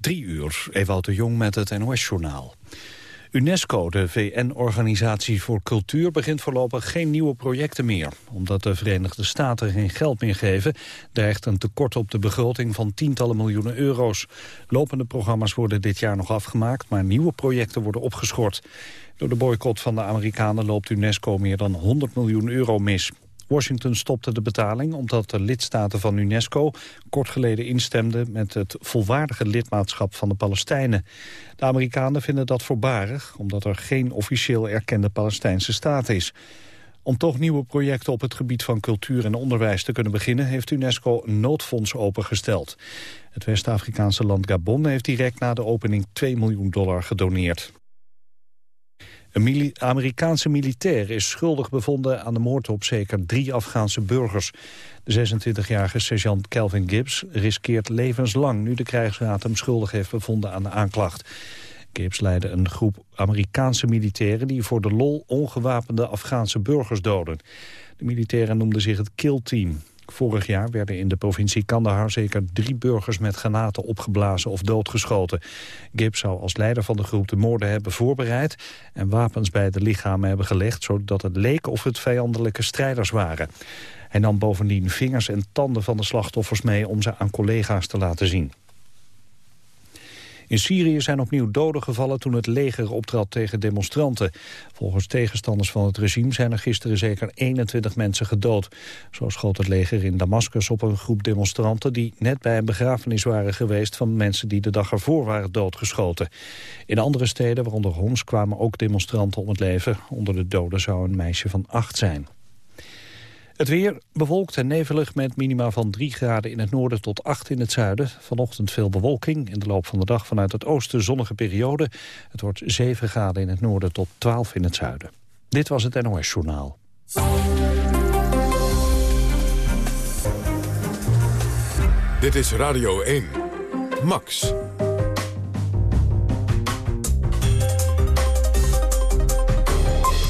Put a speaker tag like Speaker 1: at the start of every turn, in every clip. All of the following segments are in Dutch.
Speaker 1: Drie uur, Ewout de Jong met het NOS-journaal. UNESCO, de VN-organisatie voor cultuur, begint voorlopig geen nieuwe projecten meer. Omdat de Verenigde Staten geen geld meer geven, dreigt een tekort op de begroting van tientallen miljoenen euro's. Lopende programma's worden dit jaar nog afgemaakt, maar nieuwe projecten worden opgeschort. Door de boycott van de Amerikanen loopt UNESCO meer dan 100 miljoen euro mis. Washington stopte de betaling omdat de lidstaten van UNESCO kort geleden instemden met het volwaardige lidmaatschap van de Palestijnen. De Amerikanen vinden dat voorbarig omdat er geen officieel erkende Palestijnse staat is. Om toch nieuwe projecten op het gebied van cultuur en onderwijs te kunnen beginnen... heeft UNESCO een noodfonds opengesteld. Het West-Afrikaanse land Gabon heeft direct na de opening 2 miljoen dollar gedoneerd. Een Amerikaanse militair is schuldig bevonden aan de moord op zeker drie Afghaanse burgers. De 26-jarige sergeant Kelvin Gibbs riskeert levenslang nu de krijgsraad hem schuldig heeft bevonden aan de aanklacht. Gibbs leidde een groep Amerikaanse militairen die voor de lol ongewapende Afghaanse burgers doden. De militairen noemden zich het Kill Team. Vorig jaar werden in de provincie Kandahar zeker drie burgers met granaten opgeblazen of doodgeschoten. Gibbs zou als leider van de groep de moorden hebben voorbereid en wapens bij de lichamen hebben gelegd, zodat het leek of het vijandelijke strijders waren. Hij nam bovendien vingers en tanden van de slachtoffers mee om ze aan collega's te laten zien. In Syrië zijn opnieuw doden gevallen toen het leger optrad tegen demonstranten. Volgens tegenstanders van het regime zijn er gisteren zeker 21 mensen gedood. Zo schoot het leger in Damascus op een groep demonstranten... die net bij een begrafenis waren geweest van mensen die de dag ervoor waren doodgeschoten. In andere steden, waaronder Homs, kwamen ook demonstranten om het leven. Onder de doden zou een meisje van acht zijn. Het weer bewolkt en nevelig met minima van 3 graden in het noorden tot 8 in het zuiden. Vanochtend veel bewolking. In de loop van de dag vanuit het oosten zonnige periode. Het wordt 7 graden in het noorden tot 12 in het zuiden. Dit was het NOS Journaal.
Speaker 2: Dit is Radio 1. Max.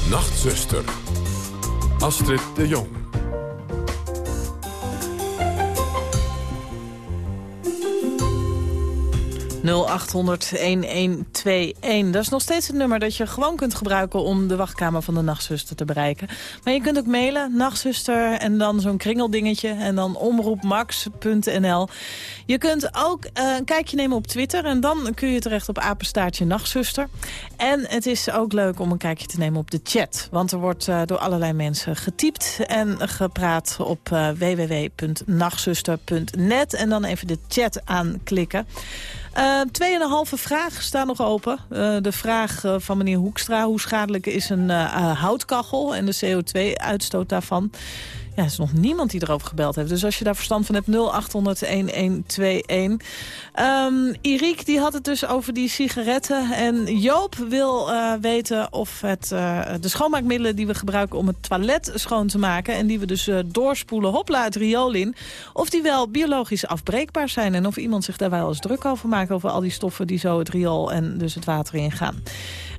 Speaker 2: Nachtzuster. Astrid de Jong.
Speaker 3: 0800 0800-1121. Dat is nog steeds het nummer dat je gewoon kunt gebruiken... om de wachtkamer van de nachtzuster te bereiken. Maar je kunt ook mailen, nachtzuster en dan zo'n kringeldingetje... en dan omroepmax.nl. Je kunt ook uh, een kijkje nemen op Twitter... en dan kun je terecht op apenstaartje nachtzuster. En het is ook leuk om een kijkje te nemen op de chat. Want er wordt uh, door allerlei mensen getypt en gepraat op uh, www.nachtzuster.net. En dan even de chat aanklikken. Tweeënhalve vraag staan nog open. Uh, de vraag uh, van meneer Hoekstra. Hoe schadelijk is een houtkachel en de CO2-uitstoot daarvan? Ja, er is nog niemand die erover gebeld heeft. Dus als je daar verstand van hebt, 0800-1121. Um, Iriek die had het dus over die sigaretten. En Joop wil uh, weten of het, uh, de schoonmaakmiddelen die we gebruiken om het toilet schoon te maken... en die we dus uh, doorspoelen, hopla, het riool in... of die wel biologisch afbreekbaar zijn. En of iemand zich daar wel eens druk over maakt... over al die stoffen die zo het riool en dus het water ingaan.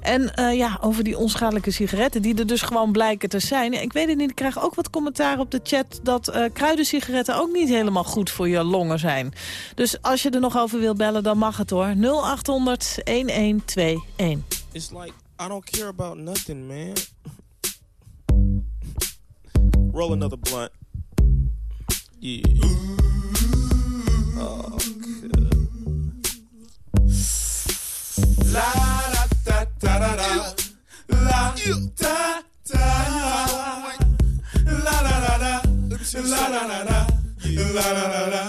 Speaker 3: En uh, ja, over die onschadelijke sigaretten, die er dus gewoon blijken te zijn. Ik weet het niet, ik krijg ook wat commentaar op de chat... dat uh, kruidensigaretten ook niet helemaal goed voor je longen zijn. Dus als je er nog over wil bellen, dan mag het hoor. 0800-1121.
Speaker 4: It's like, I don't care about nothing, man. Roll another blunt. Yeah. Oh, good. La La da da. La da da da. La da da da. La da da da.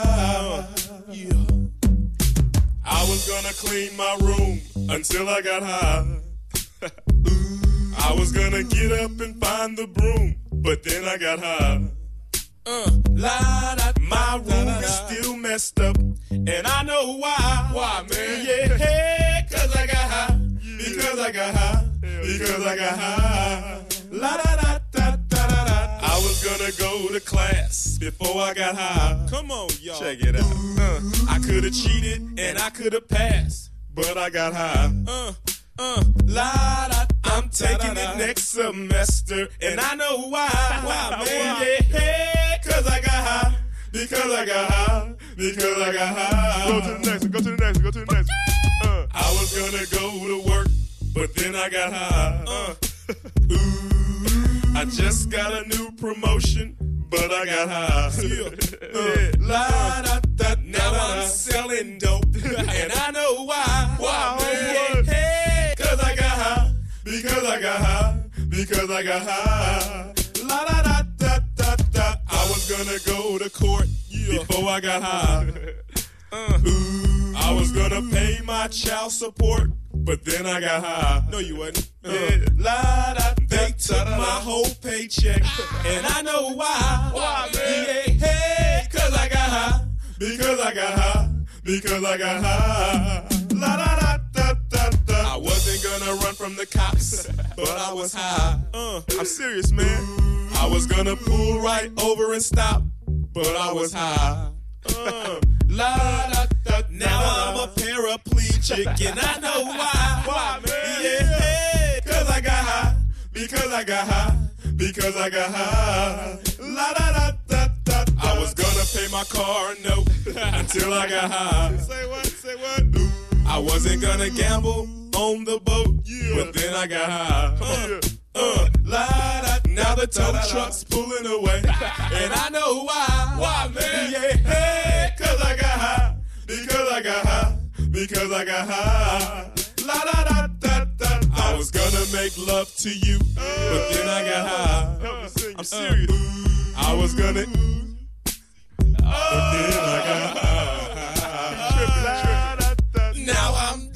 Speaker 4: I was gonna clean my room until I got high. I was gonna get up and find the broom, but then I got high. Uh, my room is still messed up, and I know why. Why, man? Yeah, cause I got I got high. Because I got high. La da da da da da da. I was gonna go to class before I got high. Come on, y'all. Check it out. Uh, I could have cheated and I could have passed, but I got high. Uh, uh, la da. I'm taking it next semester, and I know why. Why, man? Yeah, cause I got high. Because I got high. Because I got high. Go to the next one. Go to the next one. Go to the next one. gonna go to work, but then I got high. Uh. Ooh, I just got a new promotion, but I got high. Uh, la, da, da, now I'm selling dope, and I know why. Why, man? Hey, cause I got high, because I got high, because I got high. La da da da da da. I was gonna go to court before I got high. Ooh, I was gonna pay my child support, but then I got high. No, you wasn't. Yeah. La da. They took my whole paycheck, and I know why. Why, man? Yeah, hey, cause I got high, because I got high, because I got high. La da da da da da. I wasn't gonna run from the cops, but I was high. Uh, I'm serious, man. I was gonna pull right over and stop, but I was high. Uh, la da. Now I'm a paraplegic, and I know why. Why, man? Yeah, cause I got high, because I got high, because I got high. La da da da da. I was gonna pay my car note until I got high. Say what? Say what? I wasn't gonna gamble on the boat, but then I got high. Uh, uh, la da. Now the tow truck's pulling away, and I know why. Why, man? Yeah, hey, because I got high, because I got high. La da da da da. I was gonna make love to you, but then I got high. I'm serious. I was gonna. But then I got high. Now I'm.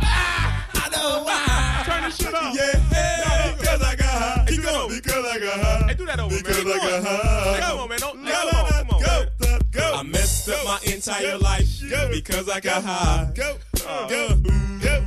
Speaker 4: Ah, I don't know why.
Speaker 5: Turn this shit off.
Speaker 4: Yeah, because I got high.
Speaker 5: Keep going.
Speaker 4: Because I got high.
Speaker 5: Hey, do that over, man.
Speaker 4: Because I got high.
Speaker 5: Hey, come on, man. Don't,
Speaker 4: my entire life because I got high. Uh, go, go, go,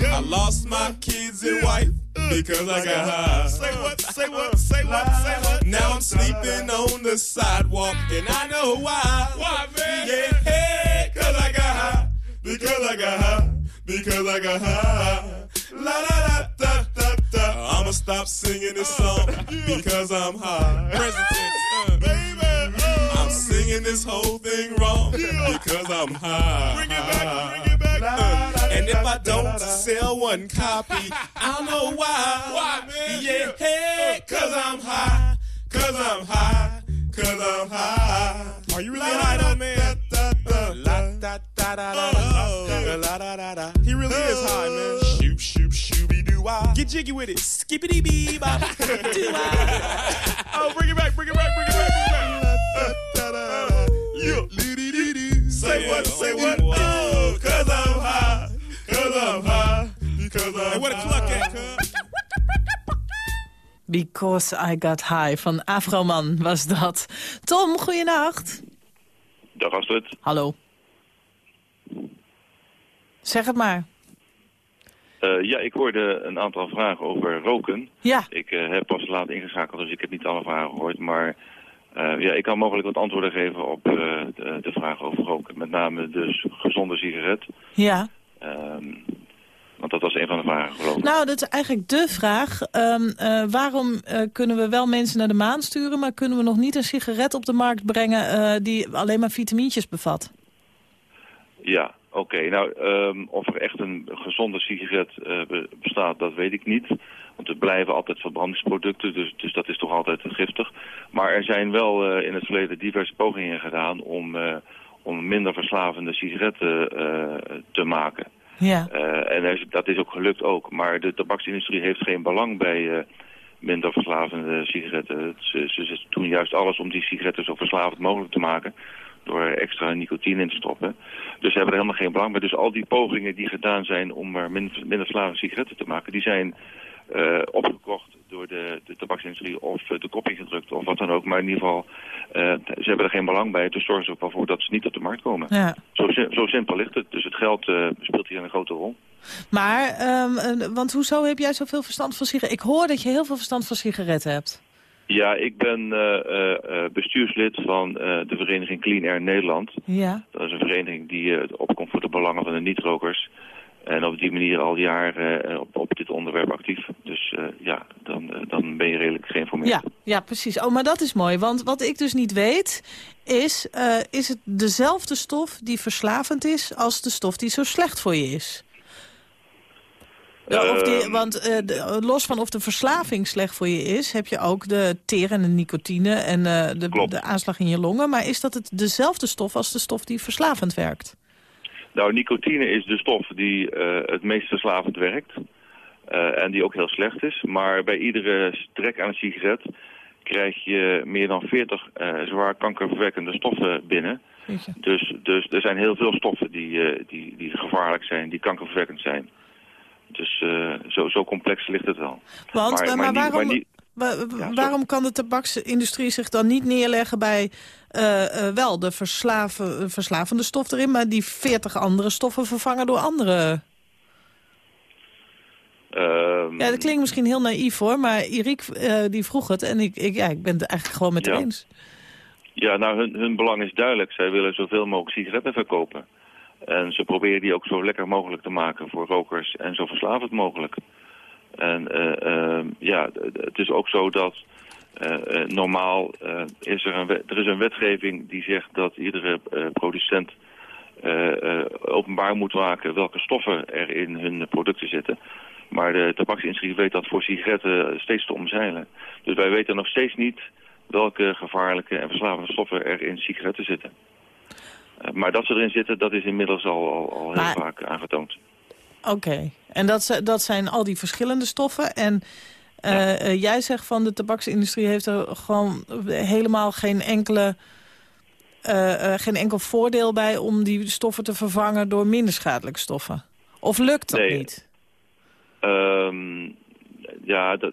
Speaker 4: go. I lost my kids and wife uh, because I got uh, high. Say what? Say what? Say what? Say what? Now I'm sleeping on the sidewalk and I know why. Why, man? Yeah, hey, cause I got high. Because I got high. Because I got high. La la la da da da. I'ma stop singing this song because I'm high. Present singing this whole thing wrong because I'm high. Bring it back, bring it back. Uh, and if I don't sell one copy, I don't know why. Why, man? Yeah, hey, cause I'm high, cause I'm high, cause I'm high. Are you really high though, man? La la. He really is high, man. Shoop shoop shooby doo wah. Get jiggy with it. Skippity bee bop.
Speaker 5: Oh, bring it back, bring it back, bring it back, bring it back.
Speaker 4: Yeah. Say what, say what? Oh, cause I'm high. Cause I'm high. Because I'm Hey, where the cluck at, cuz?
Speaker 3: Because I Got High van Afroman was dat. Tom, goeienacht.
Speaker 6: Dag Astrid.
Speaker 3: Hallo. Zeg het maar.
Speaker 6: Eh, ja, ik hoorde een aantal vragen over roken.
Speaker 3: Ja,
Speaker 6: Ik eh, heb pas laat ingeschakeld, dus ik heb niet alle vragen gehoord. Maar eh, ja, ik kan mogelijk wat antwoorden geven op eh, de, de vragen over roken. Met name dus gezonde sigaret.
Speaker 3: ja.
Speaker 6: Ehm, want dat was een van de vragen, geloof ik.
Speaker 3: Nou, dat is eigenlijk de vraag. Ehm, eh, waarom kunnen we wel mensen naar de maan sturen... maar kunnen we nog niet een sigaret op de markt brengen... die alleen maar vitamintjes bevat?
Speaker 6: Ja, oké. Nou, ehm, of er echt een gezonde sigaret be- bestaat, dat weet ik niet. Want er blijven altijd verbrandingsproducten, dus, dus dat is toch altijd giftig. Maar er zijn wel eh, in het verleden diverse pogingen gedaan om, eh, om minder verslavende sigaretten eh, te maken.
Speaker 3: Ja.
Speaker 6: En er dat is ook gelukt ook. Maar de tabaksindustrie heeft geen belang bij minder verslavende sigaretten. Ze, ze, ze doen juist alles om die sigaretten zo verslavend mogelijk te maken. Door extra nicotine in te stoppen. Dus ze hebben er helemaal geen belang bij. Dus al die pogingen die gedaan zijn om er minder, minder verslavende sigaretten te maken... die zijn eh, opgekocht door de, de tabaksindustrie of eh, de kop ingedrukt of wat dan ook. Maar in ieder geval, eh, ze hebben er geen belang bij. Dus zorgen ze ook wel voor dat ze niet op de markt komen.
Speaker 3: ja.
Speaker 6: Zo, zo simpel ligt het. Dus het geld speelt hier een grote rol.
Speaker 3: Maar, ehm, eh, want hoezo heb jij zoveel verstand van sigaretten? Ik hoor dat je heel veel verstand van sigaretten hebt.
Speaker 6: Ja, ik ben bestuurslid van de vereniging Clean Air Nederland.
Speaker 3: Ja.
Speaker 6: Dat is een vereniging die opkomt voor de belangen van de niet-rokers. En op die manier al jaren eh, op, op dit onderwerp actief. Dus eh, ja, dan, eh, dan ben je redelijk geïnformeerd.
Speaker 3: Ja, ja, precies. Oh, maar dat is mooi. Want wat ik dus niet weet, is... is het dezelfde stof die verslavend is... als de stof die zo slecht voor je is? Ja, of die,
Speaker 6: Ehm,
Speaker 3: want de- los van of de verslaving slecht voor je is... heb je ook de teer en de nicotine en de, de aanslag in je longen. Maar is dat het dezelfde stof als de stof die verslavend werkt?
Speaker 6: Nou, nicotine is de stof die eh, het meest verslavend werkt. eh, en die ook heel slecht is. Maar bij iedere trek aan een sigaret krijg je meer dan 40 eh, zwaar kankerverwekkende stoffen binnen. Dus, dus er zijn heel veel stoffen die, die, die gevaarlijk zijn, die kankerverwekkend zijn. Dus zo, zo complex ligt het wel.
Speaker 3: Want,
Speaker 6: Maar-
Speaker 3: maar, waarom,
Speaker 6: maar niet-
Speaker 3: wa- waarom kan de tabaksindustrie zich dan niet neerleggen bij... eh, eh, wel de verslaven, verslavende stof erin... maar die 40 andere stoffen vervangen door andere...
Speaker 6: Ehm,
Speaker 3: Ja, dat klinkt misschien heel naïef hoor, maar Irik eh, die vroeg het... en ik, ik, ja, ik ben het eigenlijk gewoon met haar
Speaker 6: Ja.
Speaker 3: eens.
Speaker 6: Ja, nou, hun, hun belang is duidelijk. Zij willen zoveel mogelijk sigaretten verkopen. En ze proberen die ook zo lekker mogelijk te maken voor rokers en zo verslavend mogelijk. En eh, ehm, ja, het is ook zo dat eh, eh, normaal is er een, wet- er is een wetgeving die zegt dat iedere producent openbaar moet maken welke stoffen er in hun producten zitten. Maar de tabaksindustrie weet dat voor sigaretten steeds te omzeilen. Dus wij weten nog steeds niet welke gevaarlijke en verslavende stoffen er in sigaretten zitten. Maar dat ze erin zitten, dat is inmiddels al, al, al heel
Speaker 3: Maar-
Speaker 6: vaak aangetoond.
Speaker 3: Oké, en dat, dat zijn al die verschillende stoffen. En eh, eh, jij zegt van de tabaksindustrie heeft er gewoon helemaal geen enkele... eh, geen enkel voordeel bij om die stoffen te vervangen door minder schadelijke stoffen. Of lukt dat
Speaker 6: Nee.
Speaker 3: niet?
Speaker 6: Ehm, ja, dat,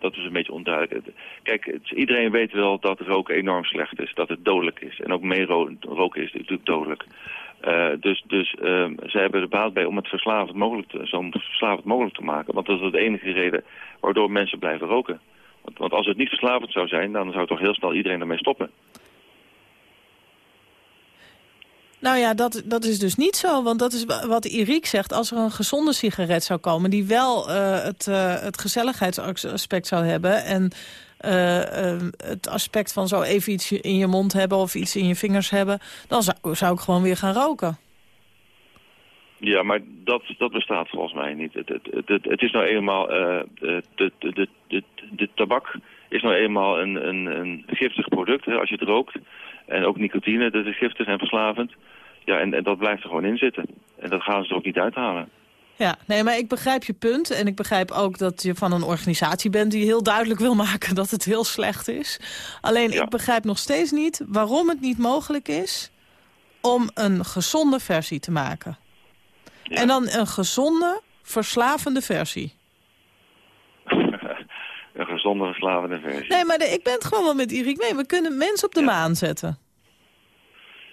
Speaker 6: dat, is een beetje onduidelijk. Kijk, het- iedereen weet wel dat roken enorm slecht is. Dat het dodelijk is. En ook meeroken roken is natuurlijk dodelijk. Eh, dus dus ehm, zij hebben er baat bij om het verslavend mogelijk te, zo verslavend mogelijk te maken. Want dat is de enige reden waardoor mensen blijven roken. Want, want als het niet verslavend zou zijn, dan zou toch heel snel iedereen ermee stoppen.
Speaker 3: Nou ja, dat, dat is dus niet zo. Want dat is wa- wat Irik zegt. Als er een gezonde sigaret zou komen... die wel eh, het, eh, het gezelligheidsaspect zou hebben... en het aspect van zo even iets in je mond hebben... of iets in je vingers hebben... dan zou, ik gewoon weer gaan roken.
Speaker 6: Ja, maar dat, dat bestaat volgens mij niet. Het, het, het, het- is nou eenmaal, eh, de, de, de, de, de, de tabak is nou eenmaal een, een, een giftig product hè, als je het rookt. En ook nicotine, dat is giftig en verslavend. Ja, en, en dat blijft er gewoon in zitten. En dat gaan ze er ook niet uithalen.
Speaker 3: Ja, nee, maar ik begrijp je punt. En ik begrijp ook dat je van een organisatie bent... die heel duidelijk wil maken dat het heel slecht is. Alleen,
Speaker 6: Ja.
Speaker 3: ik begrijp nog steeds niet waarom het niet mogelijk is... om een gezonde versie te maken.
Speaker 6: Ja.
Speaker 3: En dan een gezonde, verslavende versie.
Speaker 6: een gezonde, verslavende versie.
Speaker 3: Nee, maar de- ik ben het gewoon wel met Irik mee. We kunnen mensen op de
Speaker 6: Ja.
Speaker 3: maan zetten.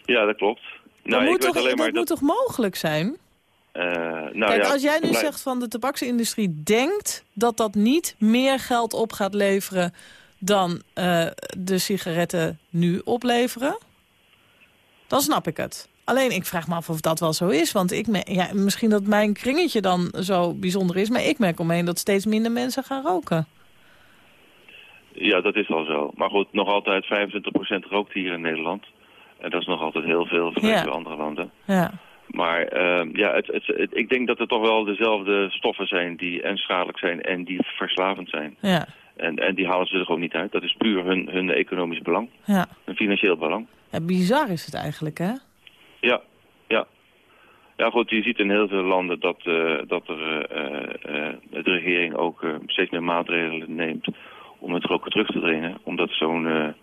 Speaker 6: Ja, dat klopt.
Speaker 3: Dat,
Speaker 6: Nou,
Speaker 3: moet, toch, dat
Speaker 6: maar
Speaker 3: moet toch mogelijk zijn?
Speaker 6: Eh, nou
Speaker 3: Kijk,
Speaker 6: ja,
Speaker 3: als jij nu zegt van de tabaksindustrie denkt... dat dat niet meer geld op gaat leveren... dan eh, de sigaretten nu opleveren... dan snap ik het. Alleen, ik vraag me af of dat wel zo is. Want ik me- ja, misschien dat mijn kringetje dan zo bijzonder is... maar ik merk omheen dat steeds minder mensen gaan roken.
Speaker 6: Ja, dat is al zo. Maar goed, nog altijd 25% rookt hier in Nederland. En dat is nog altijd heel veel vergeleken
Speaker 3: Ja.
Speaker 6: andere landen.
Speaker 3: Ja,
Speaker 6: Maar ehm, ja, het, het, het- ik denk dat er toch wel dezelfde stoffen zijn die en schadelijk zijn en die verslavend zijn.
Speaker 3: ja,
Speaker 6: En, en die halen ze er gewoon niet uit. Dat is puur hun, hun economisch belang,
Speaker 3: ja.
Speaker 6: hun financieel belang.
Speaker 3: ja bizar is het eigenlijk, hè?
Speaker 6: Ja, ja. Ja goed, je ziet in heel veel landen dat, eh, dat er, eh, eh, de regering ook steeds meer maatregelen neemt om het roken terug te dringen. Omdat zo'n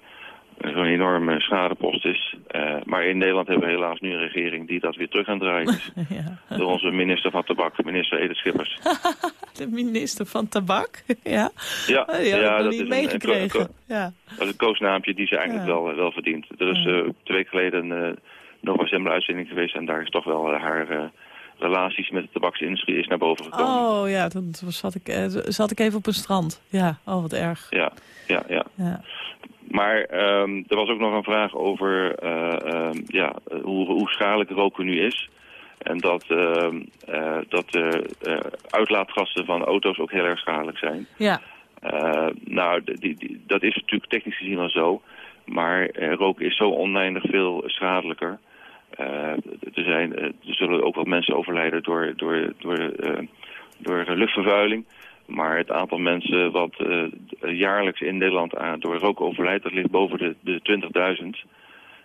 Speaker 6: zo'n enorme schadepost is. Eh, maar in Nederland hebben we helaas nu een regering die dat weer terug aan draaien is.
Speaker 3: ja.
Speaker 6: Door onze minister van Tabak, minister Edith Schippers.
Speaker 3: De minister van Tabak, ja.
Speaker 6: Ja,
Speaker 3: Oh, nog
Speaker 6: dat
Speaker 3: niet
Speaker 6: is een-
Speaker 3: meegekregen.
Speaker 6: een-
Speaker 3: ja.
Speaker 6: Dat is een koosnaampje die ze eigenlijk
Speaker 3: Ja.
Speaker 6: wel, wel verdient. Er is eh, twee weken geleden een uh, Nova Zembla uitzending geweest... en daar is toch wel eh, haar eh, relaties met de tabaksindustrie is naar boven gekomen.
Speaker 3: Oh ja, toen zat ik, eh, zat ik even op een strand. Ja, oh wat erg.
Speaker 6: Ja, ja, ja.
Speaker 3: Ja.
Speaker 6: Maar ehm, er was ook nog een vraag over eh, ehm, ja, hoe, hoe schadelijk roken nu is. En dat, ehm, eh, dat de eh, uitlaatgassen van auto's ook heel erg schadelijk zijn.
Speaker 3: ja.
Speaker 6: Nou, die, die, dat is natuurlijk technisch gezien wel zo. Maar roken is zo oneindig veel schadelijker. Er, zijn, er zullen ook wat mensen overlijden door, door, door, door luchtvervuiling. Maar het aantal mensen wat jaarlijks in Nederland door rook overlijdt, dat ligt boven de, de 20.000.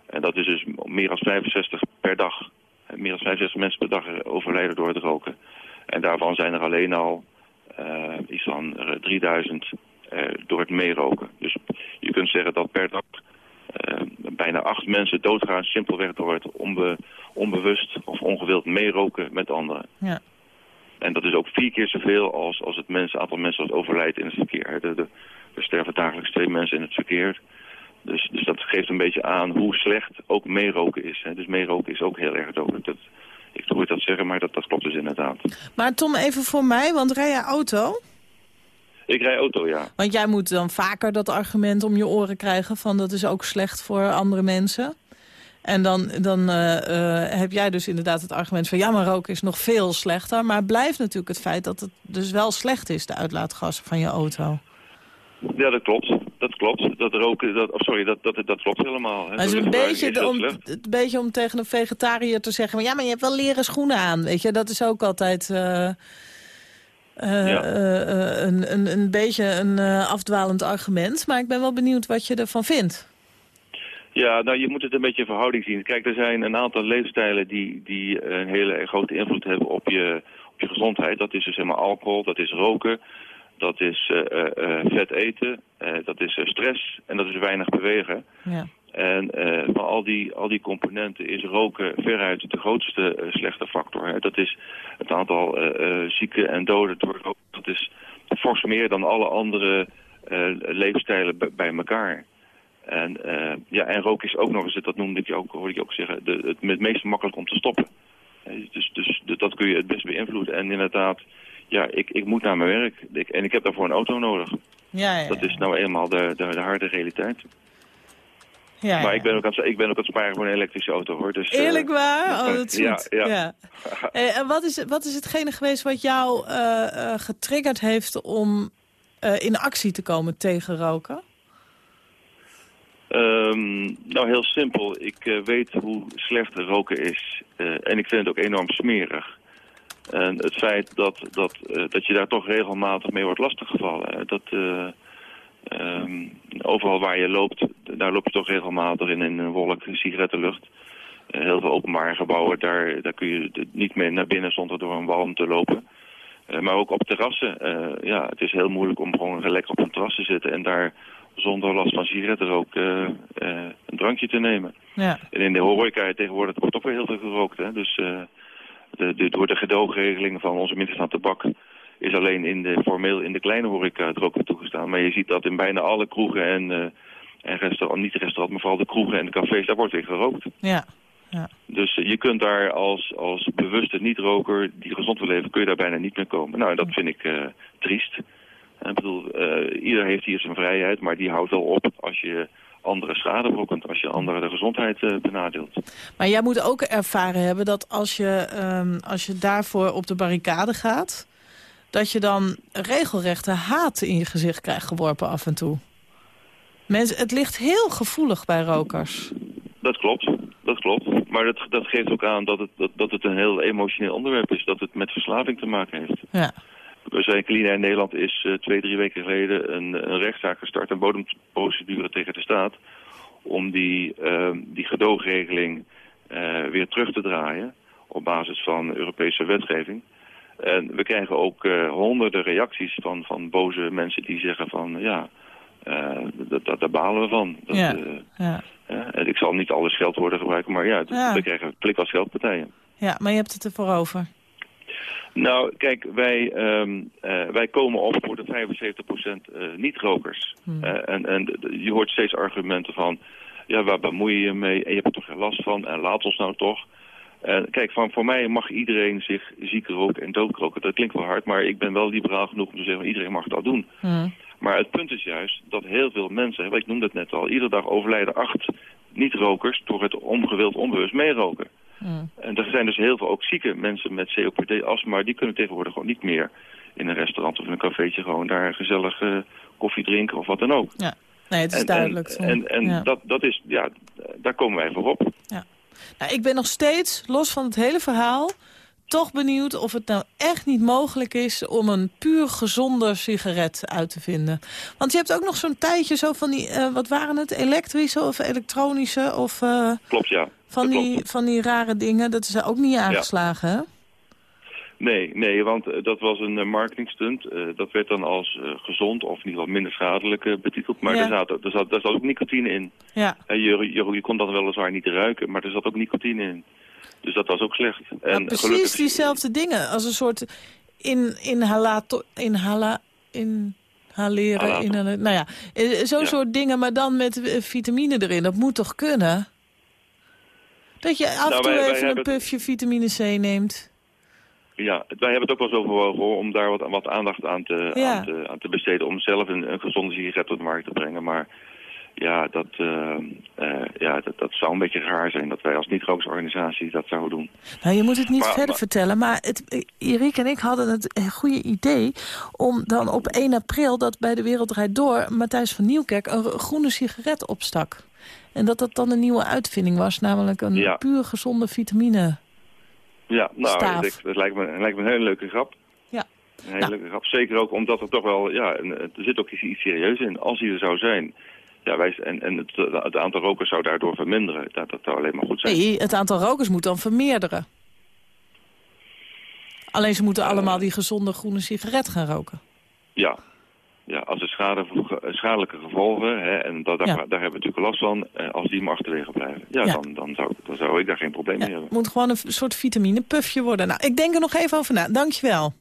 Speaker 6: En dat is dus meer dan 65 per dag. Meer dan 65 mensen per dag overlijden door het roken. En daarvan zijn er alleen al iets van 3000 uh, door het meeroken. Dus je kunt zeggen dat per dag bijna acht mensen doodgaan... simpelweg door het onbe onbewust of ongewild meeroken met anderen. Ja. En dat is ook vier keer zoveel als, als het mens, aantal mensen dat overlijdt in het verkeer. De, de, er sterven dagelijks twee mensen in het verkeer. Dus, dus dat geeft een beetje aan hoe slecht ook meeroken is. Hè. Dus meeroken is ook heel erg dodelijk. Dat, ik hoor dat zeggen, maar dat, dat klopt dus inderdaad.
Speaker 3: Maar Tom, even voor mij, want rij je auto?
Speaker 6: Ik rij auto, ja.
Speaker 3: Want jij moet dan vaker dat argument om je oren krijgen... van dat is ook slecht voor andere mensen. En dan, dan uh, uh, heb jij dus inderdaad het argument van... ja, maar roken is nog veel slechter. Maar blijft natuurlijk het feit dat het dus wel slecht is... de uitlaatgassen van je auto.
Speaker 6: Ja, dat klopt. Dat klopt. Dat roken, dat, oh, sorry, dat, dat, dat klopt helemaal.
Speaker 3: Maar het is een beetje, om, een beetje om tegen een vegetariër te zeggen... Maar ja, maar je hebt wel leren schoenen aan, weet je. Dat is ook altijd... Uh, ja. een, een, een beetje een afdwalend argument. Maar ik ben wel benieuwd wat je ervan vindt.
Speaker 6: Ja, nou je moet het een beetje in verhouding zien. Kijk, er zijn een aantal leefstijlen die, die een hele grote invloed hebben op je, op je gezondheid. Dat is dus helemaal alcohol, dat is roken, dat is uh, uh, vet eten, dat is stress en dat is weinig bewegen. Ja. En van al die, al die componenten is roken veruit de grootste slechte factor. Hè. Dat is het aantal zieken en doden door roken. Dat is fors meer dan alle andere leefstijlen bij elkaar. En, ja, en roken is ook nog eens, dat noemde ik ook, hoorde ik je ook zeggen, de, het, het meest makkelijk om te stoppen. Dus, dus dat kun je het best beïnvloeden. En inderdaad, ja, ik, ik moet naar mijn werk. Ik, en ik heb daarvoor een auto nodig.
Speaker 3: Ja, ja,
Speaker 6: Dat is nou eenmaal de, de, de harde realiteit. Ja, maar Ik, ben ook aan, ik ben ook aan het sparen voor een elektrische auto, hoor. Dus,
Speaker 3: Eerlijk uh, waar? Oh, dat is ja. Eh, en wat is, wat is hetgene geweest wat jou uh, getriggerd heeft om in actie te komen tegen roken?
Speaker 6: Um, nou, heel simpel. Ik weet hoe slecht roken is. en ik vind het ook enorm smerig. En het feit dat, dat, uh, dat je daar toch regelmatig mee wordt lastiggevallen. Dat, um, overal waar je loopt, daar loop je toch regelmatig in, in een wolk sigarettenlucht. Uh, heel veel openbare gebouwen, daar, daar kun je niet mee naar binnen zonder door een walm te lopen. maar ook op terrassen. ja, het is heel moeilijk om gewoon lekker op een terras te zitten en daar zonder last van sigarettenrook een drankje te nemen. Ja. En in de horeca tegenwoordig wordt ook weer heel veel gerookt. Hè? Dus de, de, door de gedoogregeling van onze ministerstand tabak is alleen in de, formeel in de kleine horeca het roken toegestaan. Maar je ziet dat in bijna alle kroegen en, uh, en restaurant, niet de restaurant, maar vooral de kroegen en de cafés, daar wordt weer gerookt.
Speaker 3: Ja. Ja.
Speaker 6: Dus je kunt daar als, als bewuste niet-roker die gezond wil leven, kun je daar bijna niet meer komen. Nou, en dat vind ik uh, triest. Ik bedoel, ieder heeft hier zijn vrijheid, maar die houdt wel op als je andere schade berokkent als je anderen de gezondheid uh, benadeelt.
Speaker 3: Maar jij moet ook ervaren hebben dat als je, um, als je daarvoor op de barricade gaat... dat je dan regelrechte haat in je gezicht krijgt geworpen af en toe. Mensen, het ligt heel gevoelig bij rokers.
Speaker 6: Dat klopt, dat klopt. Maar dat, dat geeft ook aan dat het, dat, dat het een heel emotioneel onderwerp is. Dat het met verslaving te maken heeft. Ja. We zijn in Nederland is uh, twee, drie weken geleden een, een, rechtszaak gestart, een bodemprocedure tegen de staat, om die, uh, die gedoogregeling uh, weer terug te draaien op basis van Europese wetgeving. En we krijgen ook uh, honderden reacties van, van boze mensen die zeggen van ja, dat, dat, daar balen we van. Dat, ja, ja. en ik zal niet alles worden gebruiken, maar ja, ja. we krijgen klik als geldpartijen.
Speaker 3: Ja, maar je hebt het ervoor over.
Speaker 6: Nou, kijk, wij, um, uh, wij komen op voor de 75% uh, niet-rokers. Hmm. Uh, en, en je hoort steeds argumenten van... ja, waar bemoei je je mee? En je hebt er toch geen last van? En laat ons nou toch. Kijk, van, voor mij mag iedereen zich ziek roken en doodroken. Dat klinkt wel hard, maar ik ben wel liberaal genoeg om te zeggen... iedereen mag dat doen. Hmm. Maar het punt is juist dat heel veel mensen... ik noemde het net al, iedere dag overlijden acht niet-rokers... door het ongewild onbewust meeroken. Mm. En er zijn dus heel veel ook zieke mensen met COPD, astma, die kunnen tegenwoordig gewoon niet meer in een restaurant of in een cafeetje gewoon daar gezellig uh, koffie drinken of wat dan ook.
Speaker 3: Ja, nee, het is duidelijk.
Speaker 6: En, en, dat, dat is, ja, daar komen wij voor op.
Speaker 3: Ja. Nou, ik ben nog steeds, los van het hele verhaal, toch benieuwd of het nou echt niet mogelijk is... om een puur gezonde sigaret uit te vinden. Want je hebt ook nog zo'n tijdje zo van die... Uh, wat waren het? Elektrische of elektronische? Of, uh,
Speaker 6: klopt, ja.
Speaker 3: Van, die, van die rare dingen. Dat is ook niet aangeslagen, hè?
Speaker 6: Nee, nee, want uh, dat was een uh, marketingstunt. Uh, dat werd dan als gezond of in ieder geval minder schadelijk betiteld. Maar ja. er, zat, er, zat, er zat ook nicotine in.
Speaker 3: Ja.
Speaker 6: je, je, je kon dat weliswaar niet ruiken, maar er zat ook nicotine in. Dus dat was ook slecht.
Speaker 3: En precies gelukkig... diezelfde dingen. Als een soort in, inhalator, inhala, inhaleren. Inhaleren, nou ja, zo'n ja. soort dingen, maar dan met vitamine erin. Dat moet toch kunnen? Dat je af en nou, toe wij, even een puffje het... vitamine C neemt.
Speaker 6: Ja, wij hebben het ook wel zo overwogen hoor, om daar wat, wat aandacht aan te,
Speaker 3: ja.
Speaker 6: aan, te, aan te besteden. Om zelf een, een gezonde sigaret op de markt te brengen. Maar ja, dat, uh, uh, ja dat, dat zou een beetje raar zijn dat wij als niet-rooksorganisatie dat zouden doen.
Speaker 3: Nou, je moet het niet maar, verder maar, vertellen, maar het, Erik en ik hadden het goede idee om dan op 1 april dat bij de Wereld Draait Door Matthijs van Nieuwkerk een groene sigaret opstak. En dat dat dan een nieuwe uitvinding was, namelijk een
Speaker 6: ja.
Speaker 3: puur gezonde vitamine
Speaker 6: Ja, nou,
Speaker 3: staaf.
Speaker 6: dat, dat lijkt, me, lijkt me een hele leuke grap.
Speaker 3: Ja.
Speaker 6: Een hele nou. leuke grap. Zeker ook omdat er toch wel, ja, er zit ook iets, iets serieus in. Als hij er zou zijn, ja, wij, en, en het, het, aantal rokers zou daardoor verminderen. Dat, dat zou alleen maar goed zijn.
Speaker 3: Nee, het aantal rokers moet dan vermeerderen. Alleen ze moeten uh, allemaal die gezonde groene sigaret gaan roken.
Speaker 6: Ja, ja als er schade, schadelijke gevolgen, hè, en dat, daar, ja. daar hebben we natuurlijk last van, eh, als die maar achterwege blijven. Ja, ja. Dan, dan, zou, dan zou ik daar geen probleem
Speaker 3: ja,
Speaker 6: mee hebben.
Speaker 3: Het moet gewoon een soort vitaminepufje worden. Nou, ik denk er nog even over na. Dankjewel.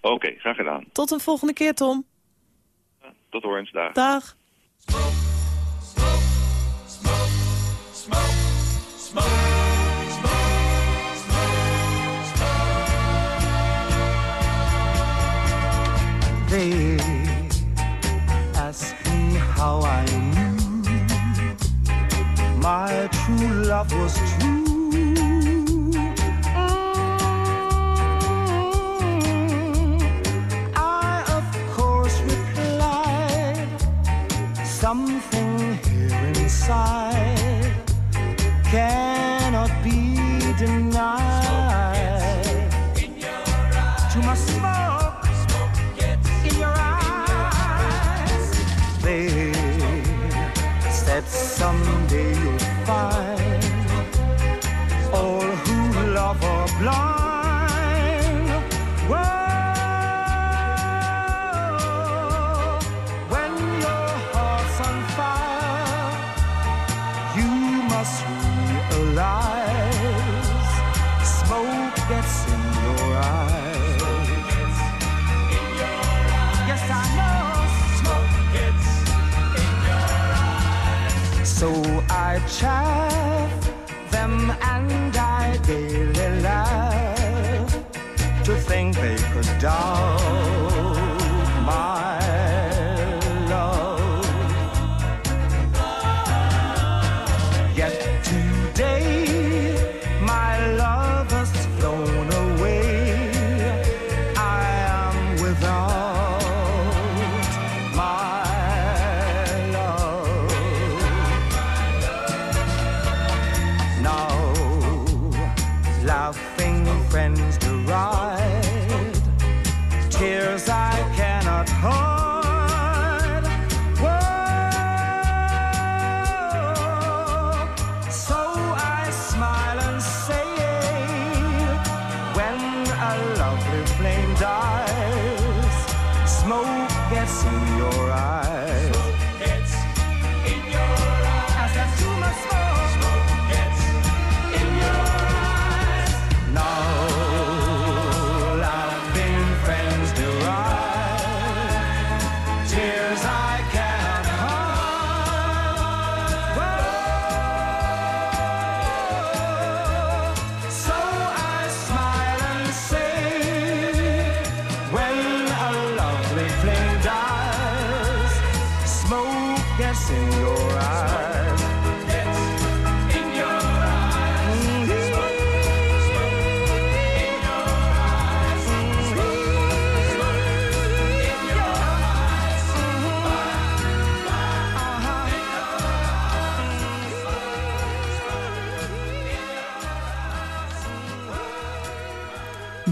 Speaker 6: Oké, okay, graag gedaan.
Speaker 3: Tot een volgende keer, Tom.
Speaker 6: Tot horens, dag.
Speaker 3: Dag.
Speaker 7: Smoke, smoke, smoke, smoke, smoke.
Speaker 8: They ask me how I knew my true love was true. Mm, I, of course, replied something here inside cannot be denied. I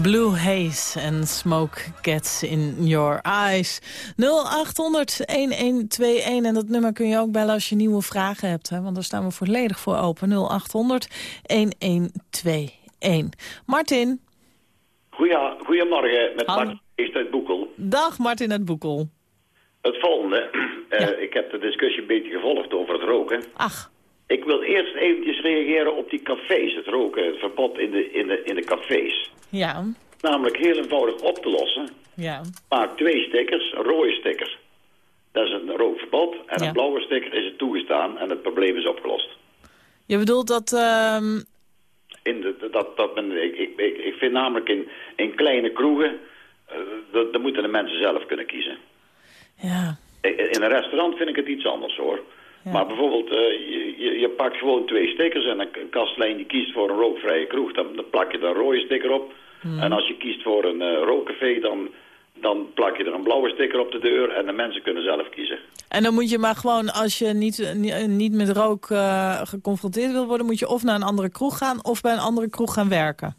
Speaker 3: Blue Haze en Smoke Gets in Your Eyes. 0800-1121 en dat nummer kun je ook bellen als je nieuwe vragen hebt. Hè? Want daar staan we volledig voor open. 0800-1121. Martin.
Speaker 9: Goeia, goedemorgen, met
Speaker 3: Hallo.
Speaker 9: Martin Geest uit Boekel.
Speaker 3: Dag Martin uit Boekel.
Speaker 9: Het volgende, eh, ik heb de discussie een beetje gevolgd over het roken.
Speaker 3: Ach,
Speaker 9: Ik wil eerst eventjes reageren op die cafés, het roken, het verbod in de, in de, in de cafés.
Speaker 3: ja,
Speaker 9: Namelijk heel eenvoudig op te lossen.
Speaker 3: ja.
Speaker 9: Maak twee stickers, een rode sticker. Dat is een rookverbod. En
Speaker 3: Ja.
Speaker 9: een blauwe sticker is het toegestaan en het probleem is opgelost.
Speaker 3: Je bedoelt dat... ehm,
Speaker 9: In de, dat, dat men, ik, ik, ik, vind namelijk in, in kleine kroegen, dat, dat moeten de mensen zelf kunnen kiezen.
Speaker 3: ja,
Speaker 9: In een restaurant vind ik het iets anders hoor. Maar bijvoorbeeld, eh, je, je, pakt gewoon twee stickers en een k- kastelein die kiest voor een rookvrije kroeg, dan, dan plak je daar een rode sticker op. En als je kiest voor een eh, rookcafé, dan, dan plak je er een blauwe sticker op de deur en de mensen kunnen zelf kiezen.
Speaker 3: En dan moet je maar gewoon, als je niet, niet- niet met rook eh, geconfronteerd wil worden... moet je of naar een andere kroeg gaan of bij een andere kroeg gaan werken.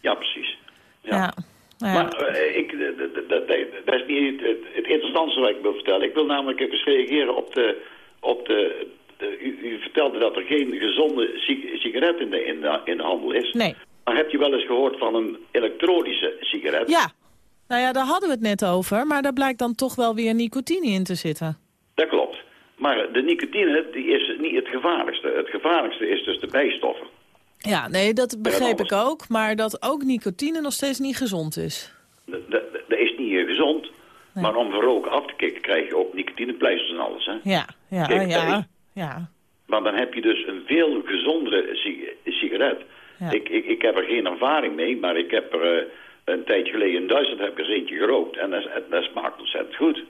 Speaker 9: Ja, precies. Ja.
Speaker 3: Ja. Ja.
Speaker 9: Maar eh, ik, d- d- d- dat, dat is niet het, het interessantste wat ik wil vertellen. Ik wil namelijk even reageren op de... Op de, de- u, u vertelde dat er geen gezonde si- sigaret in de, in, de, in de handel is.
Speaker 3: Nee.
Speaker 9: Maar heb je wel eens gehoord van een elektronische sigaret?
Speaker 3: Ja, nou ja, daar hadden we het net over. Maar daar blijkt dan toch wel weer nicotine in te zitten.
Speaker 9: Dat klopt. Maar de nicotine die is niet het gevaarlijkste. Het gevaarlijkste is dus de bijstoffen.
Speaker 3: Ja, nee, dat begreep ik ook. Maar dat ook nicotine nog steeds niet gezond is.
Speaker 9: Dat, is niet eh, Maar om van roken af te kicken krijg je ook nicotinepleisters en alles. Hè?
Speaker 3: Ja, ja,
Speaker 9: Kijk,
Speaker 3: ja,
Speaker 9: hey.
Speaker 3: ja.
Speaker 9: Maar dan heb je dus een veel gezondere si- sigaret.
Speaker 3: Ja.
Speaker 9: Ik, ik, ik heb er geen ervaring mee, maar ik heb er eh, een tijdje geleden in Duitsland heb ik eens eentje gerookt. En dat, dat smaakt ontzettend goed.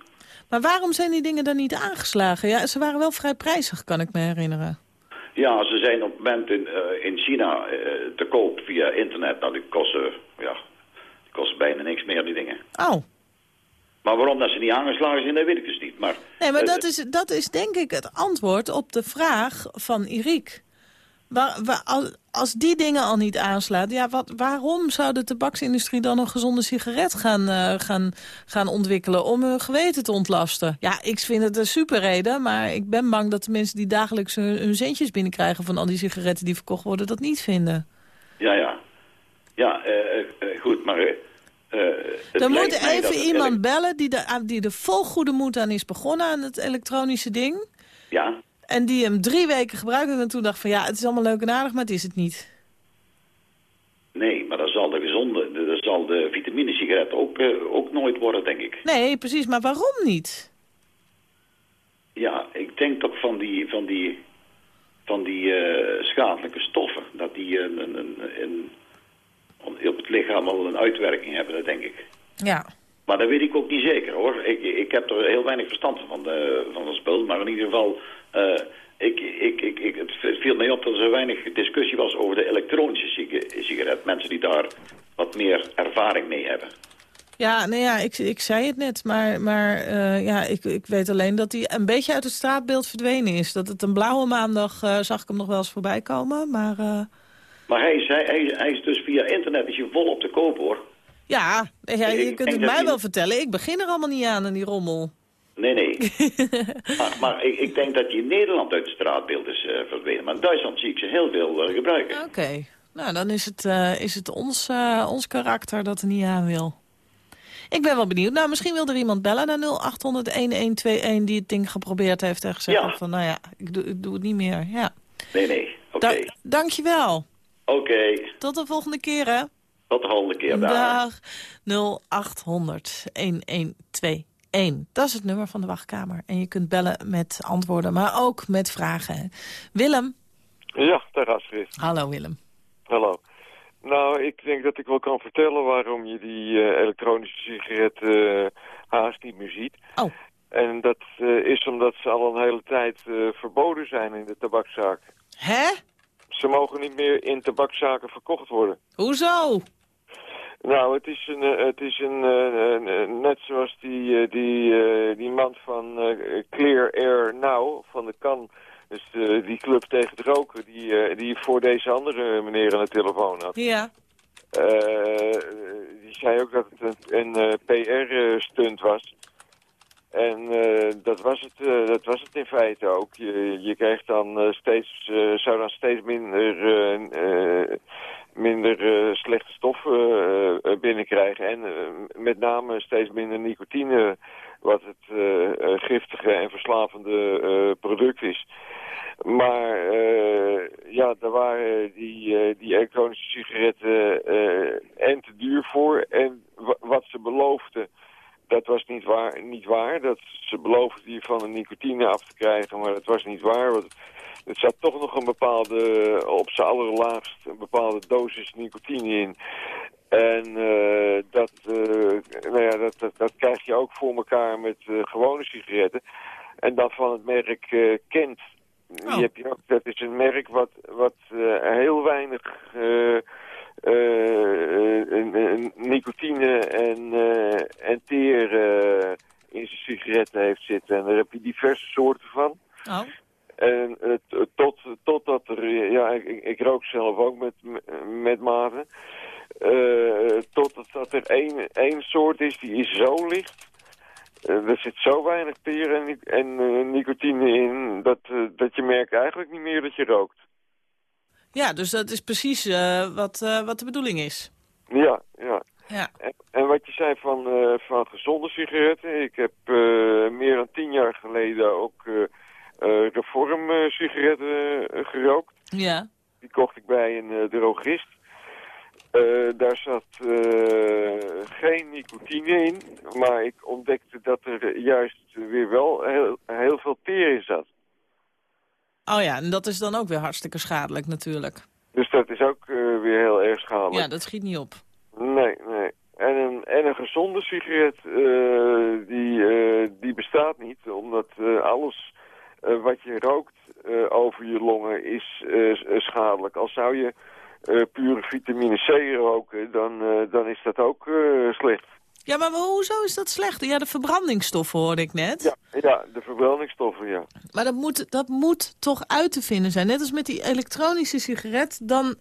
Speaker 3: Maar waarom zijn die dingen dan niet aangeslagen? Ja, ze waren wel vrij prijzig, kan ik me herinneren.
Speaker 9: Ja, ze zijn op het moment in, eh, in China eh, te koop via internet. Nou, die kosten, ja, die kosten bijna niks meer, die dingen.
Speaker 3: Oh,
Speaker 9: Maar waarom dat ze niet aangeslagen zijn, dat weet ik dus niet. Maar,
Speaker 3: nee, maar
Speaker 9: eh,
Speaker 3: dat is, dat is denk ik het antwoord op de vraag van Irik. Waar, waar, als, als die dingen al niet aanslaat, ja, wat, waarom zou de tabaksindustrie dan een gezonde sigaret gaan, eh, gaan, gaan ontwikkelen om hun geweten te ontlasten? Ja, ik vind het een superreden, maar ik ben bang dat de mensen die dagelijks hun, hun centjes binnenkrijgen van al die sigaretten die verkocht worden, dat niet vinden.
Speaker 9: Ja, ja. Ja, eh, eh, eh, goed, maar... eh, lijkt
Speaker 3: moet even iemand bellen die er, aan- die er vol goede moed aan is begonnen aan het elektronische ding.
Speaker 9: Ja,
Speaker 3: En die hem drie weken gebruikte en toen dacht van ja, het is allemaal leuk en aardig, maar het is het niet.
Speaker 9: nee, maar dat zal de gezonde, de- dat zal de vitamine-sigaret ook, eh, ook nooit worden, denk ik.
Speaker 3: Nee, precies, maar waarom niet?
Speaker 9: Ja, ik denk toch van die, van die, van die eh, schadelijke stoffen, dat die een, een, een- op het lichaam al een uitwerking hebben, dat denk ik.
Speaker 3: Ja.
Speaker 9: Maar dat weet ik ook niet zeker hoor. Ik, ik heb er heel weinig verstand van, de, van dat spul. Maar in ieder geval, eh, ik, ik, ik, ik, het viel mij op dat er zo weinig discussie was over de elektronische siga- sigaret. Mensen die daar wat meer ervaring mee hebben.
Speaker 3: Ja, nee, ja, ik, ik zei het net, maar, maar eh, ja, ik, ik weet alleen dat hij een beetje uit het straatbeeld verdwenen is. Dat het een blauwe maandag eh, zag ik hem nog wel eens voorbij komen, maar
Speaker 9: Maar hij is, hij, hij, hij is dus via internet is je volop te koop hoor.
Speaker 3: ja, ja, je
Speaker 9: Ik
Speaker 3: kunt het mij wel vertellen. Ik begin er allemaal niet aan, aan die rommel.
Speaker 9: Nee, nee. maar maar ik, ik denk dat die in Nederland uit het straatbeeld is eh, verdwenen. Maar in Duitsland zie ik ze heel veel eh, gebruiken.
Speaker 3: Oké, nou dan is het, eh, is het ons, ons karakter dat er niet aan wil. Ik ben wel benieuwd. Nou, misschien wil er iemand bellen naar 0800-1121 die het ding geprobeerd heeft en gezegd
Speaker 9: Ja.
Speaker 3: van, nou ja, ik doe, ik doe het niet meer. Ja.
Speaker 9: Nee, nee. Oké.
Speaker 3: Da- dankjewel.
Speaker 9: Oké.
Speaker 3: Tot de volgende keer, hè.
Speaker 9: Tot de volgende keer. Dag.
Speaker 3: Dag 0800 1121. Dat is het nummer van de wachtkamer. En je kunt bellen met antwoorden, maar ook met vragen. Willem.
Speaker 10: Ja, daar.
Speaker 3: Hallo Willem.
Speaker 10: Hallo. Nou, ik denk dat ik wel kan vertellen waarom je die eh, elektronische sigaret eh, haast niet meer ziet.
Speaker 3: Oh.
Speaker 10: En dat eh, is omdat ze al een hele tijd eh, verboden zijn in de tabakzaak.
Speaker 3: Hè?
Speaker 10: Ze mogen niet meer in tabakzaken verkocht worden.
Speaker 3: Hoezo?
Speaker 10: Nou, het is, een, eh, het is een, eh, een, net zoals die, eh, die, die man van Clear Air Now, van de kan. Dus die club tegen het roken, die, die voor deze andere meneer aan de telefoon had.
Speaker 3: Ja.
Speaker 10: Eh, zei ook dat het een, een PR-stunt was. En dat, was het, dat was het in feite ook. Je, je kreeg dan eh, steeds, eh, zou dan steeds minder, eh, eh, minder eh, slechte stoffen eh, eh, binnenkrijgen. En eh, met name steeds minder nicotine, wat het eh, eh, giftige en verslavende eh, product is. Maar eh, ja, daar waren die, eh, die elektronische sigaretten eh, en te duur voor. En wa- wat ze beloofden, dat was niet waar. Niet waar. Dat ze beloofden die van de nicotine af te krijgen, maar dat was niet waar. Want er zat toch nog een bepaalde, op zijn allerlaagst, een bepaalde dosis nicotine in. En eh, dat, eh, nou ja, dat, dat, dat krijg je ook voor elkaar met eh, gewone sigaretten. En dat van het merk Kent.
Speaker 3: Oh.
Speaker 10: Die heb je ook, dat is een merk wat, wat heel weinig nicotine en, en teer in zijn sigaretten heeft zitten. En daar heb je diverse soorten van.
Speaker 3: Oh.
Speaker 10: En tot, totdat er, ja, ik- ik rook zelf ook met, met mate. Eh, totdat dat er één, één soort is die is zo licht. Eh, er zit zo weinig teer en, en eh, nicotine in, dat, eh, dat je merkt eigenlijk niet meer dat je rookt.
Speaker 3: Ja, dus dat is precies wat, wat de bedoeling is.
Speaker 10: Ja, ja.
Speaker 3: Ja.
Speaker 10: En, en wat je zei van, van gezonde sigaretten. Ik heb meer dan tien jaar geleden ook reform sigaretten gerookt.
Speaker 3: Ja.
Speaker 10: Die kocht ik bij een drogist. Eh, daar zat eh, geen nicotine in, maar ik ontdekte dat er juist weer wel heel, heel veel teer in zat.
Speaker 3: Oh ja, en dat is dan ook weer hartstikke schadelijk natuurlijk.
Speaker 10: Dus dat is ook eh, weer heel erg schadelijk.
Speaker 3: Ja, dat schiet niet op.
Speaker 10: Nee, nee. En een, en een gezonde sigaret, die, die bestaat niet. Omdat alles wat je rookt over je longen is schadelijk. Als zou je eh, pure vitamine C roken, dan, eh, dan is dat ook eh, slecht.
Speaker 3: Ja, maar hoezo is dat slecht? Ja, de verbrandingsstoffen hoorde ik net.
Speaker 10: Ja, ja, de verbrandingsstoffen, ja.
Speaker 3: Maar dat moet, dat moet toch uit te vinden zijn. Net als met die elektronische sigaret, dan,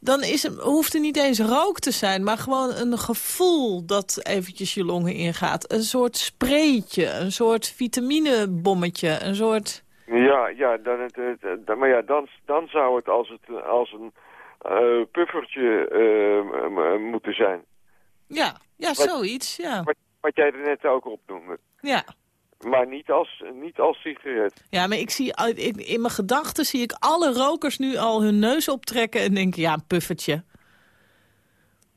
Speaker 3: dan is het, hoeft er niet eens rook te zijn... maar gewoon een gevoel dat eventjes je longen ingaat. Een soort spreetje, een soort vitaminebommetje, een soort...
Speaker 10: Ja, ja, dan het, maar ja dan, dan zou het als, het, als een puffertje eh, m- moeten zijn.
Speaker 3: Ja, ja
Speaker 10: Wat-
Speaker 3: zoiets, ja.
Speaker 10: Wat, wat jij er net ook opnoemde.
Speaker 3: Ja.
Speaker 10: Maar niet als, niet als sigaret.
Speaker 3: Ja, maar ik zie, in, in mijn gedachten zie ik alle rokers nu al hun neus optrekken en denken, ja, een puffertje.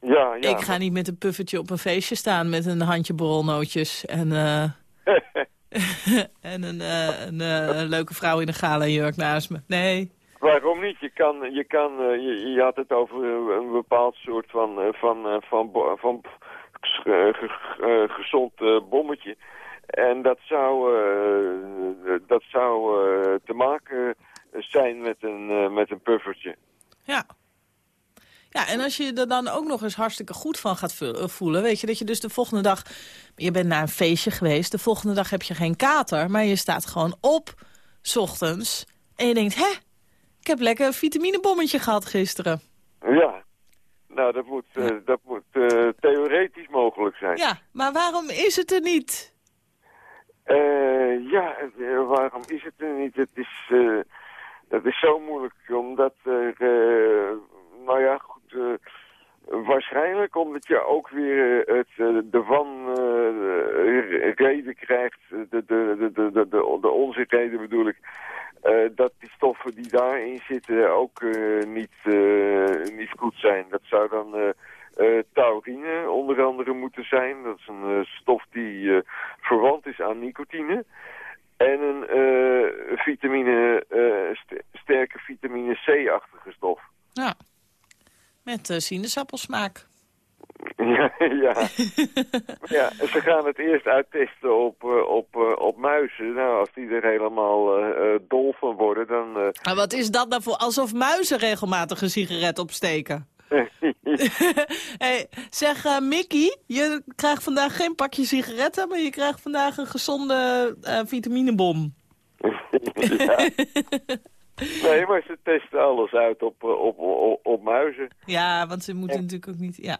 Speaker 10: Ja, ja.
Speaker 3: ik ga niet met een puffertje op een feestje staan met een handje borrelnootjes en, eh, en een, eh, een, eh, een leuke vrouw in een gala jurk naast me. Nee.
Speaker 10: Waarom niet? Je kan, je kan, eh, je, je had het over eh, een bepaald soort van, eh, van, van, van eh, gezond bommetje. En dat zou, dat zou te maken zijn met een, met een puffertje.
Speaker 3: Ja. Ja, en als je er dan ook nog eens hartstikke goed van gaat vo- voelen... weet je, dat je dus de volgende dag... je bent naar een feestje geweest, de volgende dag heb je geen kater... maar je staat gewoon op, s ochtends, en je denkt... hè, heb lekker een vitaminebommetje gehad gisteren.
Speaker 10: Ja. Nou, dat moet, eh, dat moet eh, theoretisch mogelijk zijn.
Speaker 3: Ja, maar waarom is het er niet?
Speaker 10: Eh, ja, waarom is het er niet? Het is, het is zo moeilijk, omdat er, nou ja, goed, waarschijnlijk omdat je ook weer het, de wanreden krijgt, de, de, de, de, de, de, bedoel ik, eh, dat die stoffen die daarin zitten ook eh, niet, eh, niet goed zijn. Dat zou dan taurine onder andere moeten zijn. Dat is een stof die verwant is aan nicotine. En een vitamine, st- sterke vitamine C-achtige stof.
Speaker 3: Ja, met sinaasappelsmaak.
Speaker 10: Ja, ja. Ja, ze gaan het eerst uittesten op, eh, op, eh, op muizen. Nou, als die er helemaal eh, dol van worden, dan...
Speaker 3: Maar wat is dat nou voor... alsof muizen regelmatig een sigaret opsteken? hey, zeg Mickey, je krijgt vandaag geen pakje sigaretten... maar je krijgt vandaag een gezonde vitaminebom.
Speaker 10: ja. Nee, maar ze testen alles uit op, op, op, op muizen.
Speaker 3: Ja, want ze moeten natuurlijk ook niet... Ja.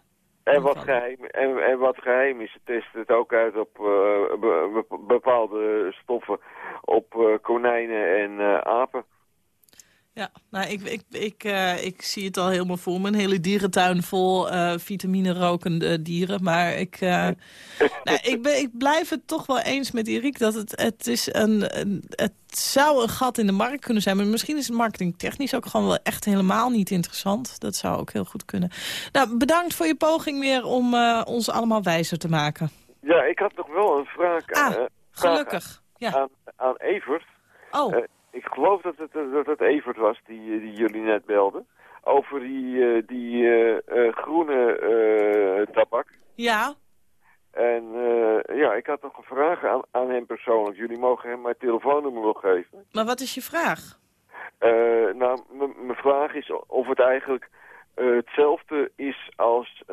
Speaker 10: En wat, geheim, en, en wat geheim is, het test het ook uit op be- be- bepaalde stoffen op eh, konijnen en eh, apen.
Speaker 3: Ja, nou, ik, ik, ik, eh, ik zie het al helemaal voor. Een hele dierentuin vol eh vitamine-rokende dieren. Maar ik, eh, nou, ik, ben, ik blijf het toch wel eens met Erik dat het, het is een, een... Het zou een gat in de markt kunnen zijn. Maar misschien is het marketingtechnisch ook gewoon wel echt helemaal niet interessant. Dat zou ook heel goed kunnen. Nou, bedankt voor je poging weer om ons allemaal wijzer te maken.
Speaker 10: Ja, ik had nog wel een vraag,
Speaker 3: Ah,
Speaker 10: vraag
Speaker 3: Gelukkig. Ja.
Speaker 10: aan, aan Evert.
Speaker 3: Oh.
Speaker 10: Ik geloof dat het, dat het Evert was die, eh, die jullie net belden. Over die, eh, die eh, groene tabak.
Speaker 3: Ja.
Speaker 10: En ja, ik had nog een vraag aan, aan hem persoonlijk. Jullie mogen hem mijn telefoonnummer wel geven.
Speaker 3: Maar wat is je vraag?
Speaker 10: Nou, mijn vraag is of het eigenlijk hetzelfde is als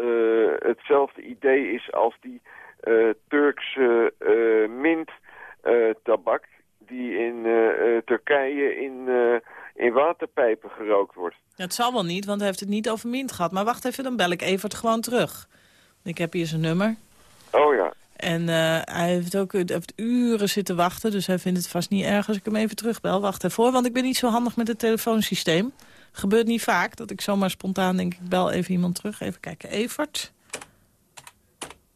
Speaker 10: hetzelfde idee is als die Turkse mint tabak die in eh, eh, Turkije in, eh, in waterpijpen gerookt wordt.
Speaker 3: Het zal wel niet, want hij heeft het niet over mint gehad. Maar wacht even, dan bel ik Evert gewoon terug. Ik heb hier zijn nummer.
Speaker 10: Oh ja.
Speaker 3: En hij heeft ook heeft uren zitten wachten, dus hij vindt het vast niet erg als ik hem even terugbel. Wacht even voor, want ik ben niet zo handig met het telefoonsysteem. Gebeurt niet vaak dat ik zomaar spontaan denk ik bel even iemand terug. Even kijken, Evert.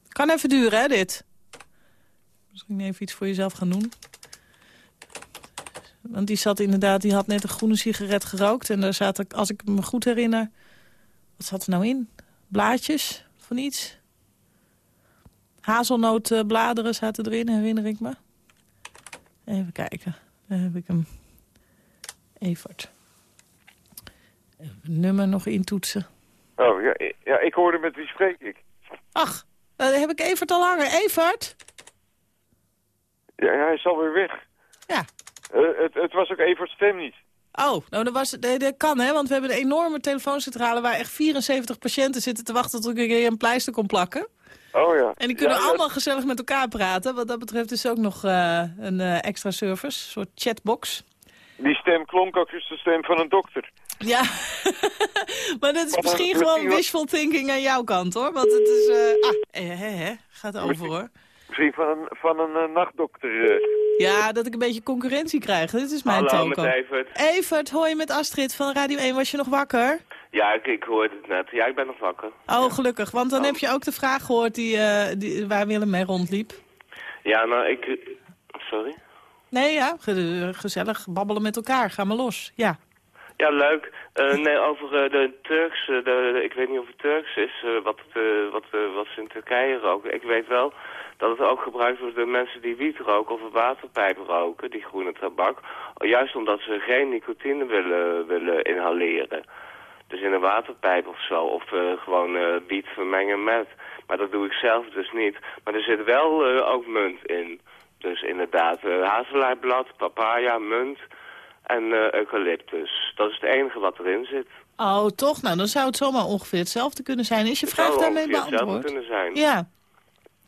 Speaker 3: Kan even duren, hè, dit. Misschien even iets voor jezelf gaan doen. Want die zat inderdaad, die had net een groene sigaret gerookt. En daar zaten, als ik me goed herinner... Wat zat er nou in? Blaadjes van iets? Hazelnootbladeren zaten erin, herinner ik me. Even kijken. Daar heb ik hem. Evert. Even het nummer nog intoetsen.
Speaker 10: Oh ja, ja, ik hoorde met wie spreek ik.
Speaker 3: Ach, dan heb ik Evert al langer. Evert?
Speaker 10: Ja, hij is alweer weg.
Speaker 3: Ja.
Speaker 10: Eh, het, het was ook Evert's stem niet.
Speaker 3: Oh, nou dat, was, dat kan hè, want we hebben een enorme telefooncentrale... waar echt 74 patiënten zitten te wachten tot ik een pleister kon plakken.
Speaker 10: Oh ja.
Speaker 3: En die kunnen
Speaker 10: Ja,
Speaker 3: allemaal gezellig met elkaar praten. Wat dat betreft is ook nog eh, een eh, extra service, een soort chatbox.
Speaker 10: Die stem klonk ook als de stem van een dokter.
Speaker 3: Ja, maar dat is
Speaker 10: Maar
Speaker 3: misschien gewoon wishful thinking aan jouw kant, hoor. Want het is... eh, ah, eh, hè, hè, gaat over, hoor.
Speaker 10: Misschien van een, van een eh, nachtdokter. eh.
Speaker 3: Ja, dat ik een beetje concurrentie krijg. Dit is mijn
Speaker 11: Hallo,
Speaker 3: toko.
Speaker 11: met Evert.
Speaker 3: Evert, hoor je met Astrid van Radio 1. Was je nog wakker?
Speaker 11: Ja, ik, ik hoorde het net. Ja, ik ben nog wakker.
Speaker 3: Oh, gelukkig. Want dan heb je ook de vraag gehoord die, eh, die, waar Willem mee rondliep.
Speaker 11: Ja, nou, ik... Sorry?
Speaker 3: Nee, ja, ge- gezellig babbelen met elkaar. Ga maar los. Ja.
Speaker 11: Ja, leuk. Eh, nee, over eh, de Turks, eh, de, ik weet niet of het Turks is, wat, wat, wat ze in Turkije roken. Ik weet wel dat het ook gebruikt wordt door mensen die wiet roken of een waterpijp roken, die groene tabak. Juist omdat ze geen nicotine willen, willen inhaleren. Dus in een waterpijp of zo, of gewoon wiet vermengen met. Maar dat doe ik zelf dus niet. Maar er zit wel ook munt in. Dus inderdaad, hazelaarblad, papaya, munt en eh, eucalyptus. Dat is het enige wat erin zit.
Speaker 3: Oh, toch? Nou, dan zou het zomaar ongeveer hetzelfde kunnen zijn. Is je
Speaker 11: Het
Speaker 3: vraag daarmee
Speaker 11: ongeveer hetzelfde
Speaker 3: beantwoord?
Speaker 11: kunnen zijn.
Speaker 3: Ja.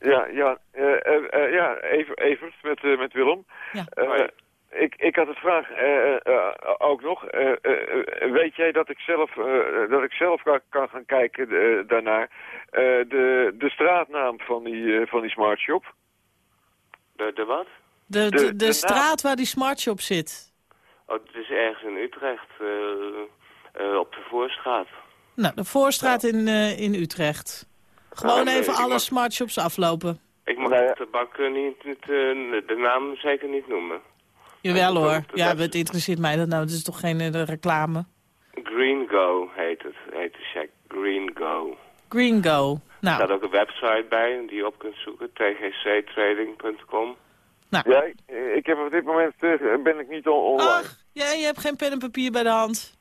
Speaker 10: Ja, ja, eh, eh, ja Ever, Evert met, eh, met Willem.
Speaker 3: Ja.
Speaker 10: Eh, ik, ik had een vraag eh, eh, ook nog. Eh, eh, eh, weet jij dat ik zelf, eh, dat ik zelf kan, kan gaan kijken eh, daarnaar? Eh, de, de straatnaam van die, eh, van die smart shop?
Speaker 11: De, de wat?
Speaker 3: De, de,
Speaker 10: De-
Speaker 3: de,
Speaker 10: de naam-
Speaker 3: straat waar die smartshop zit.
Speaker 11: Oh, het is ergens in Utrecht, eh, eh, op de Voorstraat.
Speaker 3: Nou, de voorstraat in, eh, in Utrecht. Gewoon
Speaker 11: Ah,
Speaker 3: even
Speaker 11: ik
Speaker 3: alle
Speaker 11: mag-
Speaker 3: smartshops aflopen.
Speaker 11: Ik mag
Speaker 10: Nou ja.
Speaker 11: de tabak eh, niet, niet, eh, de naam zeker niet noemen.
Speaker 3: Jawel hoor. Ja,
Speaker 11: dat-
Speaker 3: het interesseert mij dat nou. Het is toch geen reclame.
Speaker 11: Green Go heet het, heet de check. Green Go.
Speaker 3: Green Go.
Speaker 11: Er
Speaker 3: Nou,
Speaker 11: staat ook een website bij die je op kunt zoeken, tgctrading.com.
Speaker 10: Ja, ik, heb op dit moment eh, ben ik niet on online.
Speaker 3: ach, jij je hebt geen pen en papier bij de hand.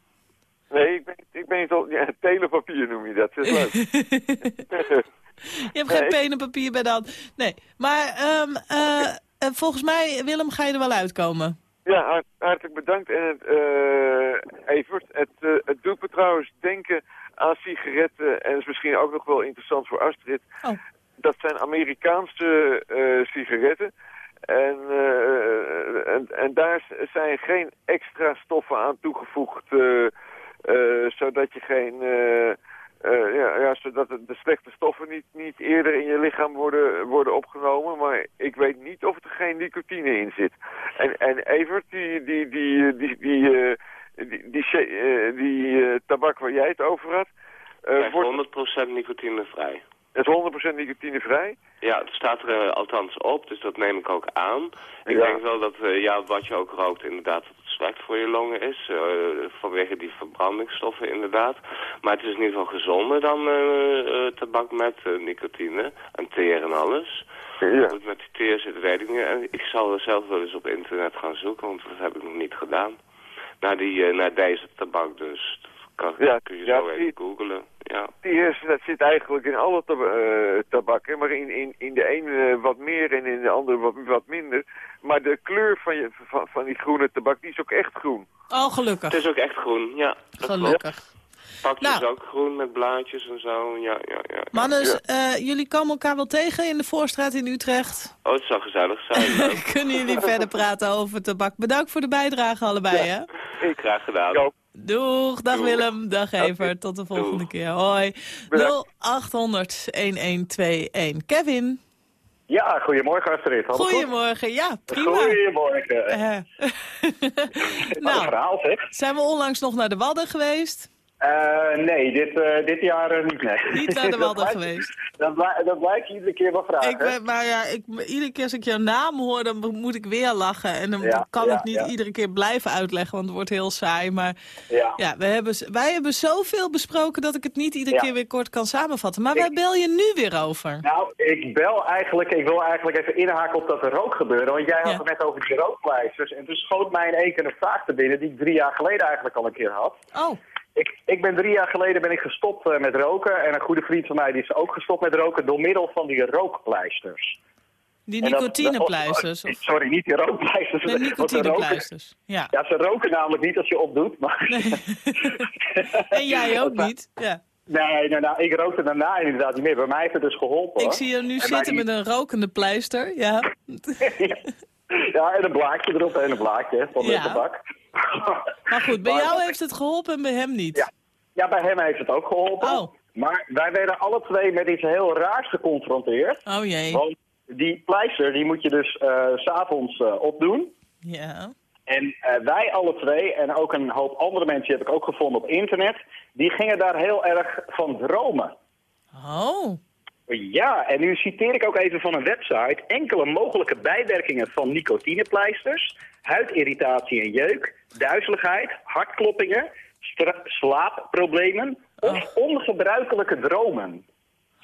Speaker 10: Nee, ik ben, ik ben niet al... Ja, telepapier noem je dat. Dat is leuk.
Speaker 3: Je hebt geen pen en papier bij de hand. Nee, maar ehm, eh, eh, volgens mij, Willem, ga je er wel uitkomen.
Speaker 10: Ja, hart- hartelijk bedankt. En het, Evert, het, het doet me trouwens denken aan sigaretten. En is misschien ook nog wel interessant voor Astrid.
Speaker 3: Oh.
Speaker 10: Dat zijn Amerikaanse sigaretten. En, eh, en, en, daar zijn geen extra stoffen aan toegevoegd, uh, uh, zodat je geen... ja, ja, zodat de slechte stoffen niet, niet eerder in je lichaam worden, worden opgenomen. Maar ik weet niet of er geen nicotine in zit. En, en Evert, die, die, die, die, die, die, die, die, die tabak waar jij het over had...
Speaker 11: 100% nicotinevrij.
Speaker 10: Het is 100% nicotinevrij?
Speaker 11: Ja, het staat er eh, althans op, dus dat neem ik ook aan. Ik
Speaker 10: Ja.
Speaker 11: denk wel dat eh, ja, wat je ook rookt inderdaad dat het slecht voor je longen is. eh, vanwege die verbrandingsstoffen inderdaad. Maar het is in ieder geval gezonder dan tabak met nicotine en teer en alles.
Speaker 10: Ja.
Speaker 11: Hoe het met die teer zit, weet ik niet. En ik zal er zelf wel eens op internet gaan zoeken, want dat heb ik nog niet gedaan. Naar, die, eh, naar deze tabak dus. Dat kan,
Speaker 10: Ja,
Speaker 11: kun je
Speaker 10: ja,
Speaker 11: zo even
Speaker 10: die-
Speaker 11: googlen. Ja.
Speaker 10: Die is, dat zit eigenlijk in alle tab eh, tabakken, maar in, in, in de ene wat meer en in de andere wat, wat minder. Maar de kleur van, je, van, van die groene tabak, die is ook echt groen.
Speaker 3: Oh, gelukkig.
Speaker 11: Het is ook echt groen, ja.
Speaker 3: Gelukkig.
Speaker 11: Pakje
Speaker 3: Nou.
Speaker 11: is ook groen met blaadjes en zo. Ja, ja, ja.
Speaker 3: Mannes, eh, jullie komen elkaar wel tegen in de Voorstraat in Utrecht.
Speaker 11: Oh, het zou gezellig zijn.
Speaker 3: Kunnen jullie verder praten over tabak? Bedankt voor de bijdrage allebei, hè?
Speaker 11: Ik graag gedaan.
Speaker 3: Doeg, dag
Speaker 11: Doeg.
Speaker 3: Willem, dag Evert, tot de volgende
Speaker 11: Doeg.
Speaker 3: keer. Hoi. 0800 1121. Kevin,
Speaker 12: Ja, goedemorgen Astrid. Alles goed?
Speaker 3: goedemorgen. Ja, prima.
Speaker 12: Goedemorgen.
Speaker 3: Eh, nou,
Speaker 12: verhaal zeg.
Speaker 3: zijn we onlangs nog naar de Wadden geweest?
Speaker 12: Eh, nee, dit, eh, dit jaar eh, niet, nee.
Speaker 3: Niet naar de
Speaker 12: Dat
Speaker 3: geweest.
Speaker 12: Dat, blij- dat blijkt je iedere keer wel vragen.
Speaker 3: Ik, ben- maar ja, ik, iedere keer als ik jouw naam hoor, dan moet ik weer lachen. En dan
Speaker 12: Ja,
Speaker 3: kan
Speaker 12: ja,
Speaker 3: ik niet
Speaker 12: ja.
Speaker 3: iedere keer blijven uitleggen, want het wordt heel saai. Maar
Speaker 12: Ja.
Speaker 3: ja, we hebben, wij hebben zoveel besproken dat ik het niet iedere keer weer kort kan samenvatten. Maar waar bel je nu weer over?
Speaker 12: Nou, ik bel eigenlijk, ik wil eigenlijk even inhaken op dat rookgebeuren. Want jij had het net over die rookpleisters. En toen schoot mij in één keer een vraag te binnen die ik drie jaar geleden eigenlijk al een keer had.
Speaker 3: Oh,
Speaker 12: Ik, ik ben drie jaar geleden ben ik gestopt eh, met roken. En een goede vriend van mij die is ook gestopt met roken door middel van die rookpleisters.
Speaker 3: die nicotinepleisters.
Speaker 12: Sorry, niet die rookpleisters.
Speaker 3: nee, nicotinepleisters. Ja.
Speaker 12: Ja, ze roken namelijk niet als je opdoet. Maar...
Speaker 3: En jij ook niet. Ja.
Speaker 12: Nee, nou, nou, ik rookte daarna inderdaad niet meer. Bij mij heeft het dus geholpen.
Speaker 3: Ik zie je nu
Speaker 12: En
Speaker 3: zitten met een rokende pleister. Ja.
Speaker 12: ja, en een blaadje erop en een blaadje van de
Speaker 3: Ja.
Speaker 12: tabak.
Speaker 3: Maar goed, bij
Speaker 12: Maar-
Speaker 3: jou heeft het geholpen en bij hem niet.
Speaker 12: Ja. ja, bij hem heeft het ook geholpen.
Speaker 3: Oh.
Speaker 12: Maar wij werden alle twee met iets heel raars geconfronteerd.
Speaker 3: Oh jee.
Speaker 12: Want die pleister die moet je dus s s'avonds eh, opdoen.
Speaker 3: Ja.
Speaker 12: En eh, wij alle twee, en ook een hoop andere mensen heb ik ook gevonden op internet... die gingen daar heel erg van dromen.
Speaker 3: Oh.
Speaker 12: Ja, en nu citeer ik ook even van een website. Enkele mogelijke bijwerkingen van nicotinepleisters. Huidirritatie en jeuk. Duizeligheid, hartkloppingen, slaapproblemen of ongebruikelijke dromen.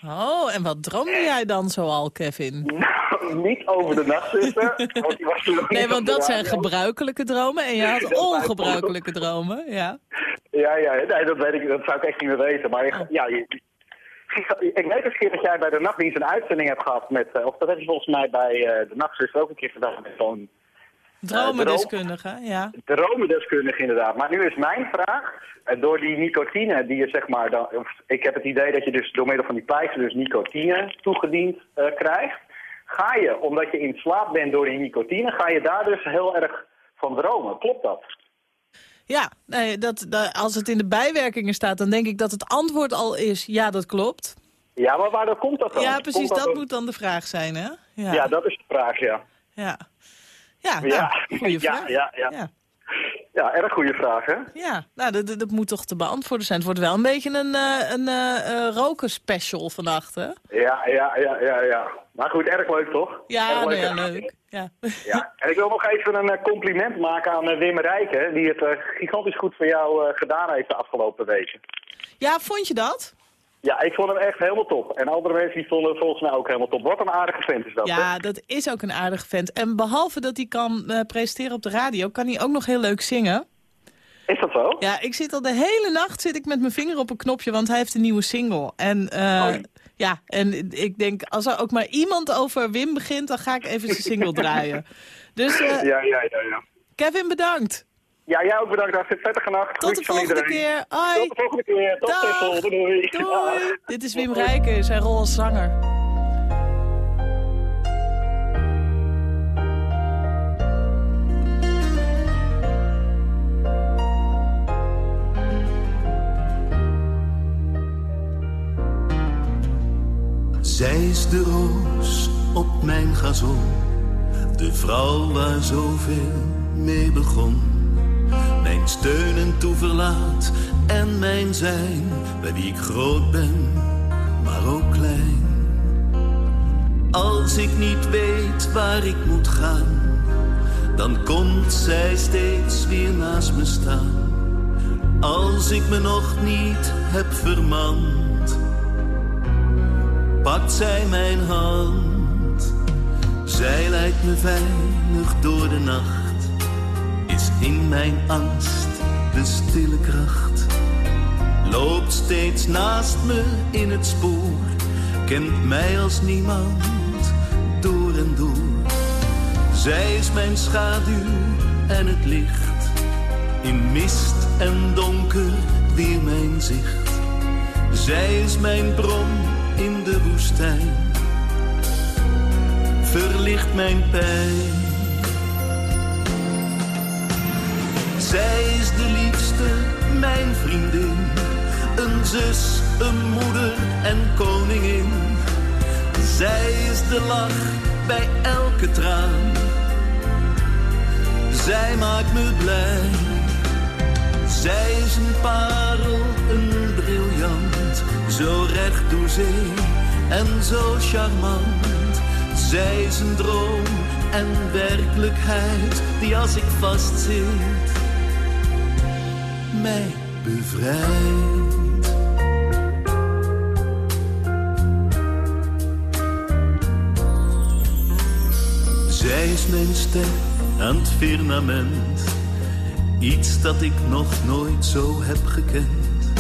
Speaker 3: Oh, en wat droomde jij dan zoal, Kevin?
Speaker 12: Nou, niet over de nachtzuster. want die was toen nog
Speaker 3: Nee, want dat zijn gebruikelijke dromen en je had ongebruikelijke dromen. Ja.
Speaker 12: Ja, ja, nee, dat weet ik, dat zou ik echt niet meer weten. Maar
Speaker 3: Oh.
Speaker 12: ja, je- ik weet eens een keer dat jij bij de nachtdienst een uitzending hebt gehad met, eh, of dat heb je volgens mij bij eh, de nachtzuster ook een keer gedaan met zo'n
Speaker 3: Dromendeskundige, ja.
Speaker 12: dromendeskundige inderdaad. Maar nu is mijn vraag, eh, door die nicotine die je zeg maar, dan, of, ik heb het idee dat je dus door middel van die pleister dus nicotine toegediend eh, krijgt. Ga je, omdat je in slaap bent door die nicotine, ga je daar dus heel erg van dromen. Klopt dat?
Speaker 3: Ja, nee, dat, dat, als het in de bijwerkingen staat, dan denk ik dat het antwoord al is, ja, dat klopt.
Speaker 12: Ja, maar waardoor komt dat dan?
Speaker 3: Ja, precies, dat
Speaker 12: door-
Speaker 3: moet dan de vraag zijn, hè? Ja,
Speaker 12: Ja. dat is de vraag, ja.
Speaker 3: ja. Ja, nou,
Speaker 12: Ja,
Speaker 3: goede
Speaker 12: ja,
Speaker 3: vraag.
Speaker 12: ja, ja.
Speaker 3: ja.
Speaker 12: Ja, erg goede vraag, hè?
Speaker 3: Ja, nou, dat, moet toch te beantwoorden zijn. Het wordt wel een beetje een, eh een eh, eh, rokenspecial vannacht, hè?
Speaker 12: Ja, ja, ja, ja, ja. Maar goed, erg leuk, toch?
Speaker 3: Ja,
Speaker 12: Erg
Speaker 3: nou ja, leuk. Ja.
Speaker 12: Ja, en ik wil nog even een compliment maken aan Wim Rijken, die het gigantisch goed voor jou gedaan heeft de afgelopen weken.
Speaker 3: ja, vond je dat?
Speaker 12: Ja, ik vond hem echt helemaal top. En andere mensen die vonden het volgens mij ook helemaal top. Wat een aardige vent is dat, hè?
Speaker 3: Ja, dat is ook een aardige vent. En behalve dat hij kan eh, presenteren op de radio, kan hij ook nog heel leuk zingen.
Speaker 12: Is dat zo?
Speaker 3: Ja, ik zit al de hele nacht zit ik met mijn vinger op een knopje, want hij heeft een nieuwe single. En eh,
Speaker 12: Oh.
Speaker 3: ja, en ik denk, als er ook maar iemand over Wim begint, dan ga ik even zijn single draaien. Dus eh,
Speaker 12: Ja, ja, ja, ja.
Speaker 3: Kevin, bedankt.
Speaker 12: Ja, jij ook bedankt. Hartstikke prettige nacht.
Speaker 3: Tot de volgende
Speaker 12: iedereen.
Speaker 3: keer. Hoi.
Speaker 12: Tot de volgende keer. Tot
Speaker 3: Dag.
Speaker 12: Tessel. Doei. Doei.
Speaker 3: Doei. Dit is Wim Rijken, zijn rol als zanger.
Speaker 13: Zij is de roos op mijn gazon, de vrouw waar zoveel mee begon. Mijn steunen toeverlaat en mijn zijn, bij wie ik groot ben, maar ook klein. Als ik niet weet waar ik moet gaan, dan komt zij steeds weer naast me staan. Als ik me nog niet heb vermand, pakt zij mijn hand. Zij leidt me veilig door de nacht in mijn angst de stille kracht. Loopt steeds naast me in het spoor, kent mij als niemand door en door. Zij is mijn schaduw en het licht, in mist en donker weer mijn zicht. Zij is mijn bron in de woestijn, verlicht mijn pijn. Zij is de liefste, mijn vriendin, een zus, een moeder en koningin. Zij is de lach bij elke traan. Zij maakt me blij. Zij is een parel, een briljant, zo recht door zee en zo charmant. Zij is een droom en werkelijkheid die als ik vastzit mij bevrijdt. Zij is mijn ster aan het firmament, iets dat ik nog nooit zo heb gekend.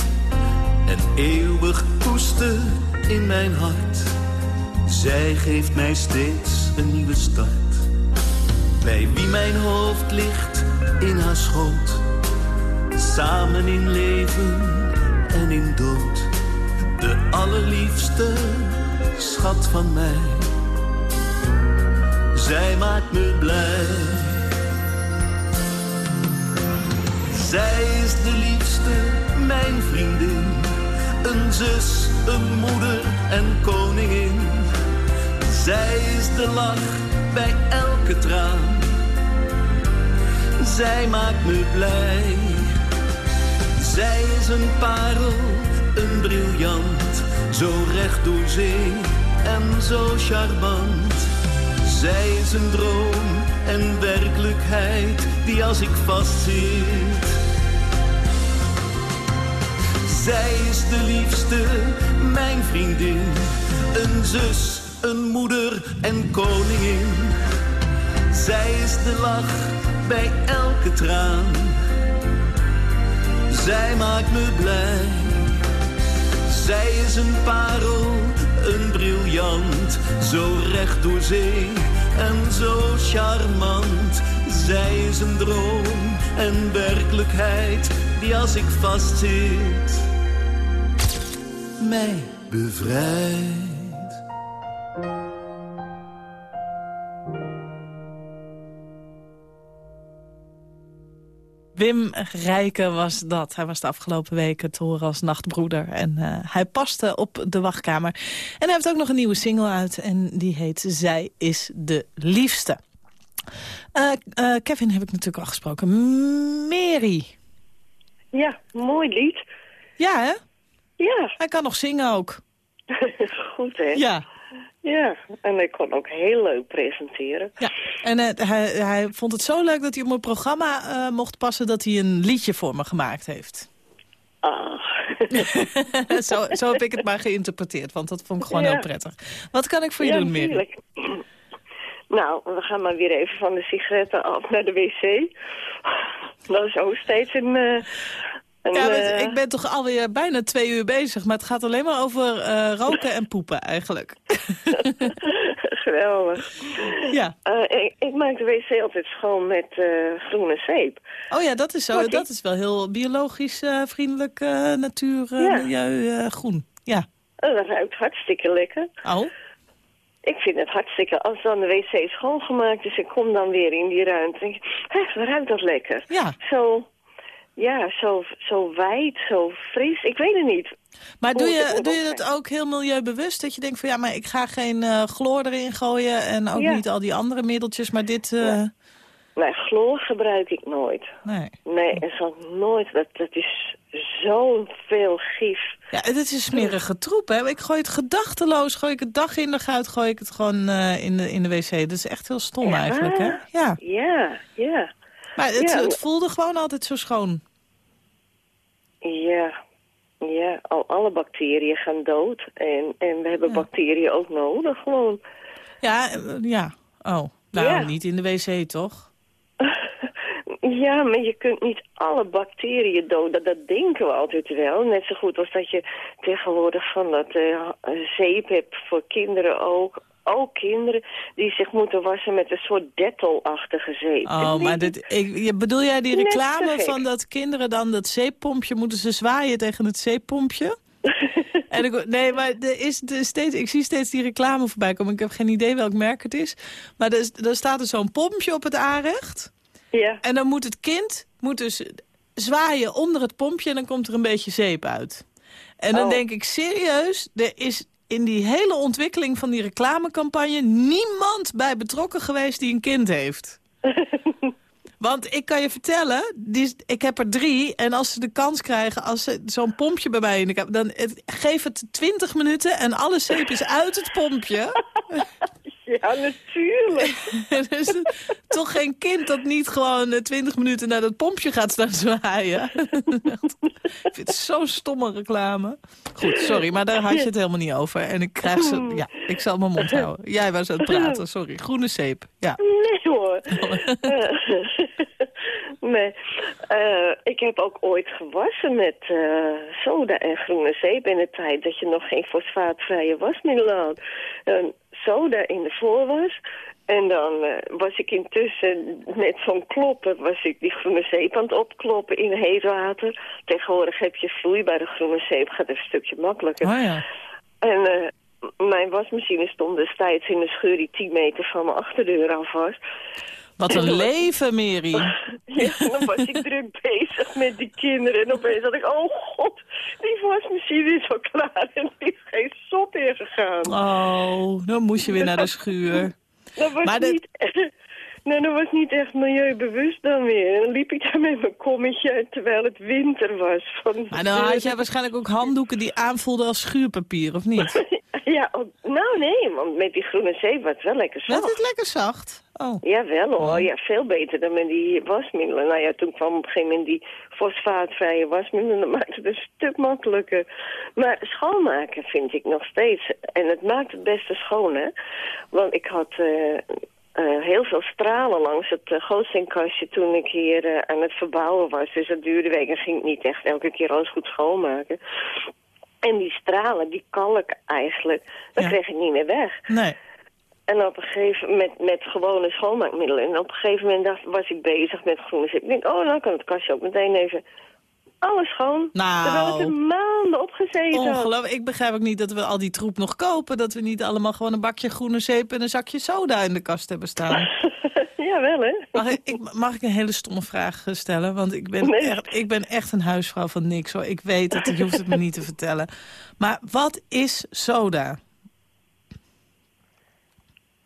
Speaker 13: En eeuwig koester in mijn hart, zij geeft mij steeds een nieuwe start. Bij wie mijn hoofd ligt in haar schoot Samen in leven en in dood. De allerliefste schat van mij. Zij maakt me blij. Zij is de liefste, mijn vriendin. Een zus, een moeder en koningin. Zij is de lach bij elke traan. Zij maakt me blij. Zij is een parel, een briljant, zo recht door zee en zo charmant. Zij is een droom en werkelijkheid die als ik vastzit. Zij is de liefste, mijn vriendin, een zus, een moeder en koningin. Zij is de lach bij elke traan zij maakt me blij. Zij is een parel, een briljant, zo recht door zee en zo charmant. Zij is een droom en werkelijkheid die als ik vastzit mij bevrijdt.
Speaker 3: Wim Rijken was dat. Hij was de afgelopen weken te horen als nachtbroeder. En uh, hij paste op de wachtkamer. En hij heeft ook nog een nieuwe single uit. En die heet Zij is de liefste. Uh, uh, Kevin heb ik natuurlijk al gesproken. Mary.
Speaker 14: Ja, mooi lied.
Speaker 3: Ja, hè?
Speaker 14: Ja.
Speaker 3: Hij kan nog zingen ook.
Speaker 14: Goed, hè?
Speaker 3: Ja.
Speaker 14: Ja, en ik kon ook heel leuk presenteren.
Speaker 3: Ja, en uh, hij, hij vond het zo leuk dat hij op mijn programma uh, mocht passen... dat hij een liedje voor me gemaakt heeft.
Speaker 14: Ah.
Speaker 3: zo, zo heb ik het maar geïnterpreteerd, want dat vond ik gewoon ja. heel prettig. Wat kan ik voor je
Speaker 14: ja,
Speaker 3: doen, Mary?
Speaker 14: Nou, we gaan maar weer even van de sigaretten af naar de wc. Dat is ook steeds een... Uh,
Speaker 3: en, ja, uh, ik ben toch alweer bijna twee uur bezig, maar het gaat alleen maar over uh, roken en poepen eigenlijk.
Speaker 14: Geweldig.
Speaker 3: Ja.
Speaker 14: Uh, ik, ik, maak de wc altijd schoon met groene zeep.
Speaker 3: Oh ja, dat is, zo, dat ik... is wel heel biologisch vriendelijk natuur, ja. milieu, groen. Ja.
Speaker 14: Oh, dat ruikt hartstikke lekker.
Speaker 3: Oh.
Speaker 14: Ik vind het hartstikke, als dan de wc schoongemaakt is, ik kom dan weer in die ruimte, hé, ruikt dat lekker.
Speaker 3: Ja.
Speaker 14: Zo, ja, zo, zo wijd, zo fris. Ik weet het niet.
Speaker 3: Maar doe je, doe je dat ook heel milieubewust? Dat je denkt van ja, maar ik ga geen uh, chloor erin gooien en ook ja. niet al die andere middeltjes, maar dit... Uh...
Speaker 14: Ja. Nee, chloor gebruik ik nooit.
Speaker 3: Nee.
Speaker 14: Nee, en zal nooit. Dat, dat is zo'n veel gif.
Speaker 3: Ja, het is een smerige troep, hè. Ik gooi het gedachteloos, gooi ik het dag in, dag uit, gooi ik het gewoon eh, in, de, in de wc. Dat is echt heel stom
Speaker 14: Ja.
Speaker 3: eigenlijk, hè. Ja.
Speaker 14: Ja, ja.
Speaker 3: Maar het, het voelde gewoon altijd zo schoon.
Speaker 14: Ja, ja. Al, alle bacteriën gaan dood. En, en we hebben bacteriën ook nodig, gewoon.
Speaker 3: Ja, eh, ja. Oh, nou,
Speaker 14: Ja.
Speaker 3: niet in de wc, toch?
Speaker 14: Ja, maar je kunt niet alle bacteriën doden. Dat, dat denken we altijd wel. Net zo goed als dat je tegenwoordig van dat eh, zeep hebt voor kinderen ook. Ook kinderen die zich moeten wassen met een soort Dettol-achtige zeep.
Speaker 3: Oh, maar dit, ik, bedoel jij die reclame van dat kinderen dan dat zeeppompje moeten ze zwaaien tegen het zeeppompje? en ik, nee, maar er is er steeds, ik zie steeds die reclame voorbij komen. Ik heb geen idee welk merk het is. Maar er, er staat er zo'n pompje op het aanrecht.
Speaker 14: Ja.
Speaker 3: En dan moet het kind moet dus zwaaien onder het pompje en dan komt er een beetje zeep uit. En dan
Speaker 14: Oh.
Speaker 3: denk ik serieus, er is in die hele ontwikkeling van die reclamecampagne niemand bij betrokken geweest die een kind heeft. Want ik kan je vertellen, die, ik heb er drie. En als ze de kans krijgen, als ze zo'n pompje bij mij in de kamer... dan het, geef het 20 minuten en alle zeep is uit het pompje.
Speaker 14: Ja, natuurlijk.
Speaker 3: Er is toch geen kind dat niet gewoon eh, 20 minuten naar dat pompje gaat staan zwaaien. ik vind het zo'n stomme reclame. Goed, sorry, maar daar had je het helemaal niet over. En ik krijg ze... Ja, ik zal mijn mond houden. Jij was aan het praten, sorry. Groene zeep, ja.
Speaker 14: Nee hoor. nee. Eh, ik heb ook ooit gewassen met eh, soda en groene zeep in de tijd dat je nog geen fosfaatvrije wasmiddelen had. En soda in de voorwas. En dan eh, was ik intussen met zo'n klopper was ik die groene zeep aan het opkloppen in heet water. Tegenwoordig heb je vloeibare groene zeep, gaat een stukje makkelijker.
Speaker 3: Oh ja.
Speaker 14: En eh, mijn wasmachine stond destijds in een scheur die 10 meter van mijn achterdeur af was.
Speaker 3: Wat een leven, Mary.
Speaker 14: Ja, dan was ik druk bezig met die kinderen. En opeens had ik, oh god, die wasmachine is al klaar. En er is geen sop in gegaan.
Speaker 3: Oh, dan moest je weer naar de schuur.
Speaker 14: Dat was,
Speaker 3: Maar dat-
Speaker 14: niet, nee, dat was niet echt milieubewust dan weer. En dan liep ik daar met mijn kommetje terwijl het winter was. Van
Speaker 3: Maar dan had jij waarschijnlijk ook handdoeken die aanvoelden als schuurpapier, of niet?
Speaker 14: Ja, oh, nou nee, want met die groene zeep was het wel lekker zacht.
Speaker 3: Was het lekker zacht? Oh.
Speaker 14: Ja, wel hoor. Ja, veel beter dan met die wasmiddelen. Nou ja, toen kwam op een gegeven moment die fosfaatvrije wasmiddelen. Dat maakte het een stuk makkelijker. Maar schoonmaken vind ik nog steeds. En het maakt het beste schoon, hè. Want ik had... eh, eh, heel veel stralen langs het uh, gootsteenkastje toen ik hier aan het verbouwen was. Dus dat duurde week en ging ik niet echt elke keer alles goed schoonmaken. En die stralen, die kalk eigenlijk, dat
Speaker 3: Ja.
Speaker 14: kreeg ik niet meer weg.
Speaker 3: Nee.
Speaker 14: En op een gegeven moment met gewone schoonmaakmiddelen. En op een gegeven moment dacht, was ik bezig met groene zeep. Ik denk, oh, nou kan het kastje ook meteen even alles schoon.
Speaker 3: Nou.
Speaker 14: Terwijl het er maanden opgezeten.
Speaker 3: Ongelooflijk. Ik begrijp ook niet dat we al die troep nog kopen. Dat we niet allemaal gewoon een bakje groene zeep en een zakje soda in de kast hebben staan.
Speaker 14: ja, wel hè.
Speaker 3: Mag ik, mag ik een hele stomme vraag eh, stellen? Want ik ben,
Speaker 14: Nee.
Speaker 3: echt, ik ben echt een huisvrouw van niks hoor. Ik weet het, je hoeft het me niet te vertellen. Maar wat is soda?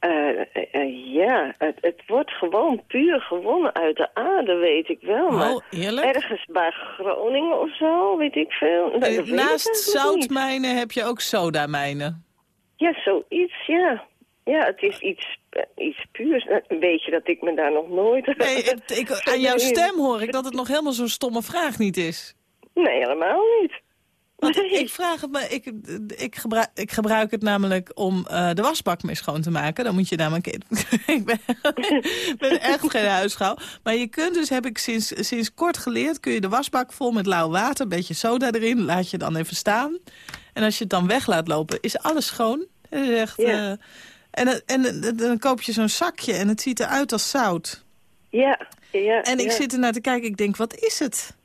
Speaker 14: Eh, eh, eh, ja, het, het wordt gewoon puur gewonnen uit de aarde, weet ik wel. Maar
Speaker 3: Oh, eerlijk?
Speaker 14: ergens bij Groningen of zo, weet ik veel. Dat ik
Speaker 3: Naast zoutmijnen heb je ook sodamijnen.
Speaker 14: Ja, zoiets, ja. Ja, het is iets, eh, iets puurs. Eh, Weet je dat ik me daar nog nooit...
Speaker 3: Nee, het- ik, aan jouw stem hoor ik dat het nog helemaal zo'n stomme vraag niet is.
Speaker 14: Nee, helemaal niet.
Speaker 3: Want ik vraag het me, ik, ik, gebruik, ik gebruik het namelijk om eh, de wasbak mee schoon te maken. Dan moet je namelijk... ik ben, ik ben echt geen huisvrouw. Maar je kunt dus, heb ik sinds, sinds kort geleerd... kun je de wasbak vol met lauw water, een beetje soda erin... laat je dan even staan. En als je het dan weg laat lopen, is alles schoon. Is echt,
Speaker 14: Ja.
Speaker 3: eh, en, en, dan koop je zo'n zakje en het ziet eruit als zout.
Speaker 14: Ja, ja.
Speaker 3: En ik
Speaker 14: ja.
Speaker 3: zit ernaar te kijken, ik denk, wat is het?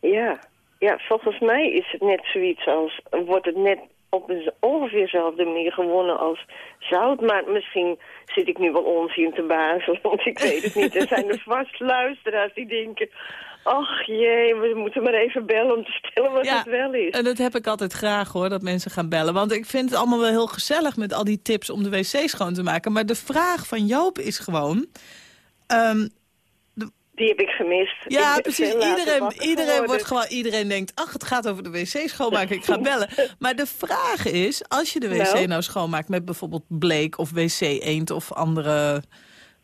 Speaker 14: Ja. Ja, volgens mij is het net zoiets als... wordt het net op een, ongeveer dezelfde manier gewonnen als zout. Maar misschien zit ik nu wel onzin te bazen, want ik weet het niet. Er zijn er vast luisteraars die denken... ach jee, we moeten maar even bellen om te stellen wat het wel is.
Speaker 3: En dat heb ik altijd graag hoor, dat mensen gaan bellen. Want ik vind het allemaal wel heel gezellig met al die tips om de wc schoon te maken. Maar de vraag van Joop is gewoon... ehm,
Speaker 14: Die heb ik gemist.
Speaker 3: Ja,
Speaker 14: Ik
Speaker 3: precies. Iedereen, iedereen, wordt gewoon, iedereen denkt, ach, het gaat over de wc schoonmaken, ik ga bellen. Maar de vraag is, als je de wc
Speaker 14: Nou?
Speaker 3: nou, schoonmaakt met bijvoorbeeld bleek of wc-eend of andere,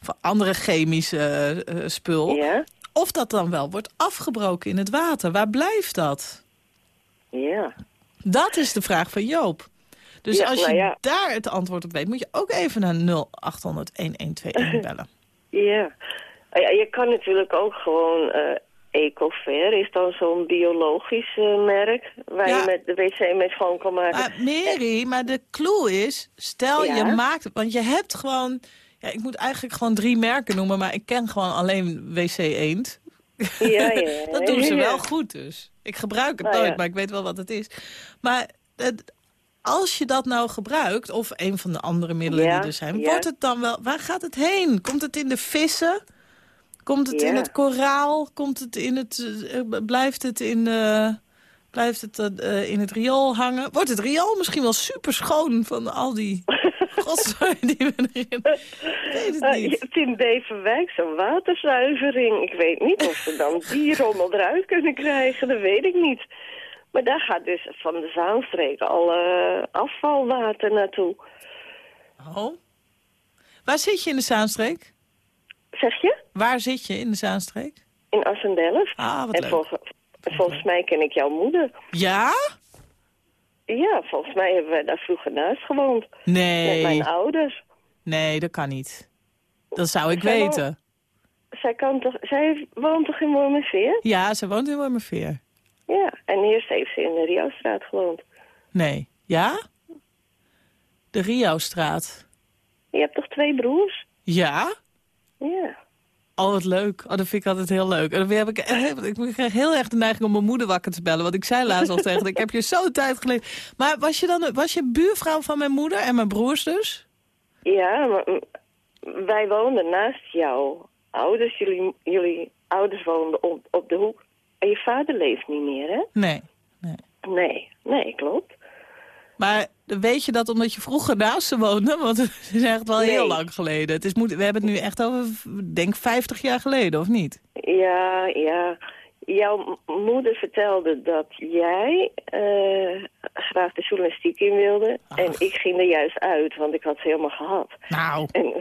Speaker 3: of andere chemische eh, spul, of dat dan wel wordt afgebroken in het water. Waar blijft dat?
Speaker 14: Ja.
Speaker 3: Dat is de vraag van Joop. Dus
Speaker 14: Ja,
Speaker 3: als
Speaker 14: nou
Speaker 3: je
Speaker 14: ja.
Speaker 3: daar het antwoord op weet, moet je ook even naar 0800-1121 bellen.
Speaker 14: Ja. Ah ja, je kan natuurlijk ook gewoon... eh Ecofair is dan zo'n biologisch eh, merk... waar
Speaker 3: Ja.
Speaker 14: je met de wc mee schoon kan maken.
Speaker 3: Maar Mary, maar de clue is, stel
Speaker 14: Ja?
Speaker 3: je maakt het, want je hebt gewoon, ja, ik moet eigenlijk gewoon drie merken noemen, maar ik ken gewoon alleen WC Eend.
Speaker 14: Ja, ja,
Speaker 3: dat doen ze wel goed dus. Ik gebruik het
Speaker 14: Nou
Speaker 3: nooit, maar ik weet wel wat het is. Maar het- als je dat nou gebruikt, of een van de andere middelen die er zijn, wordt het dan wel, waar gaat het heen? Komt het in de vissen? Komt het in het koraal? Komt het in het, eh, blijft het in, eh, blijft het eh, in het riool hangen? Wordt het riool misschien wel super schoon van al die rotzooi die we erin... Weet het
Speaker 14: je
Speaker 3: niet.
Speaker 14: hebt in Beverwijk zo'n waterzuivering. Ik weet niet of ze dan die rommel eruit kunnen krijgen. Dat weet ik niet. Maar daar gaat dus van de Zaanstreek al eh, afvalwater naartoe.
Speaker 3: Oh. Waar zit je in de Zaanstreek?
Speaker 14: Zeg je?
Speaker 3: Waar zit je in de Zaanstreek?
Speaker 14: In Assendelft.
Speaker 3: Ah, wat
Speaker 14: en
Speaker 3: leuk.
Speaker 14: volgens, volgens mij ken ik jouw moeder.
Speaker 3: Ja?
Speaker 14: Ja, volgens mij hebben wij daar vroeger naast gewoond.
Speaker 3: Nee.
Speaker 14: Met mijn ouders.
Speaker 3: Nee, dat kan niet. Dat zou ik
Speaker 14: Zij
Speaker 3: weten.
Speaker 14: Zij, kan toch, zij woont toch in Wormerveer?
Speaker 3: Ja, ze woont in Wormerveer.
Speaker 14: Ja, en eerst heeft ze in de Rio-straat gewoond.
Speaker 3: Nee. Ja? De Rio-straat.
Speaker 14: Je hebt toch twee broers?
Speaker 3: Ja?
Speaker 14: Ja.
Speaker 3: Oh, wat leuk. Oh, dat vind ik altijd heel leuk. En dan heb ik, ik krijg heel erg de neiging om mijn moeder wakker te bellen. Want ik zei laatst al tegen ik heb je zo'n tijd geleden... Maar was je dan was je buurvrouw van mijn moeder en mijn broers dus?
Speaker 14: Ja, maar mm, wij woonden naast jouw ouders. Jullie, jullie ouders woonden op, op de hoek. En je vader leeft niet meer, hè?
Speaker 3: Nee.
Speaker 14: Nee, nee, klopt.
Speaker 3: Maar weet je dat omdat je vroeger naast ze woonde? Want het is echt wel heel lang geleden. Het is, moet, we hebben het nu echt over, denk 50 jaar geleden, of niet?
Speaker 14: Ja, ja. Jouw moeder vertelde dat jij eh, graag de journalistiek in wilde. En ik ging er juist uit, want ik had ze helemaal gehad.
Speaker 3: Nou.
Speaker 14: En,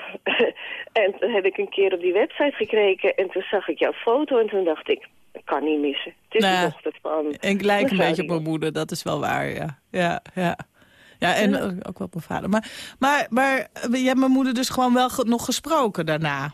Speaker 14: en toen heb ik een keer op die website gekeken en toen zag ik jouw foto en toen dacht ik, ik kan niet missen. Het is
Speaker 3: Nou,
Speaker 14: de dochter van...
Speaker 3: En ik lijk een beetje op mijn moeder, dat is wel waar, ja. Ja, ja. Ja, en ook- ook wel op mijn vader. Maar, maar, maar je hebt mijn moeder dus gewoon wel nog gesproken daarna.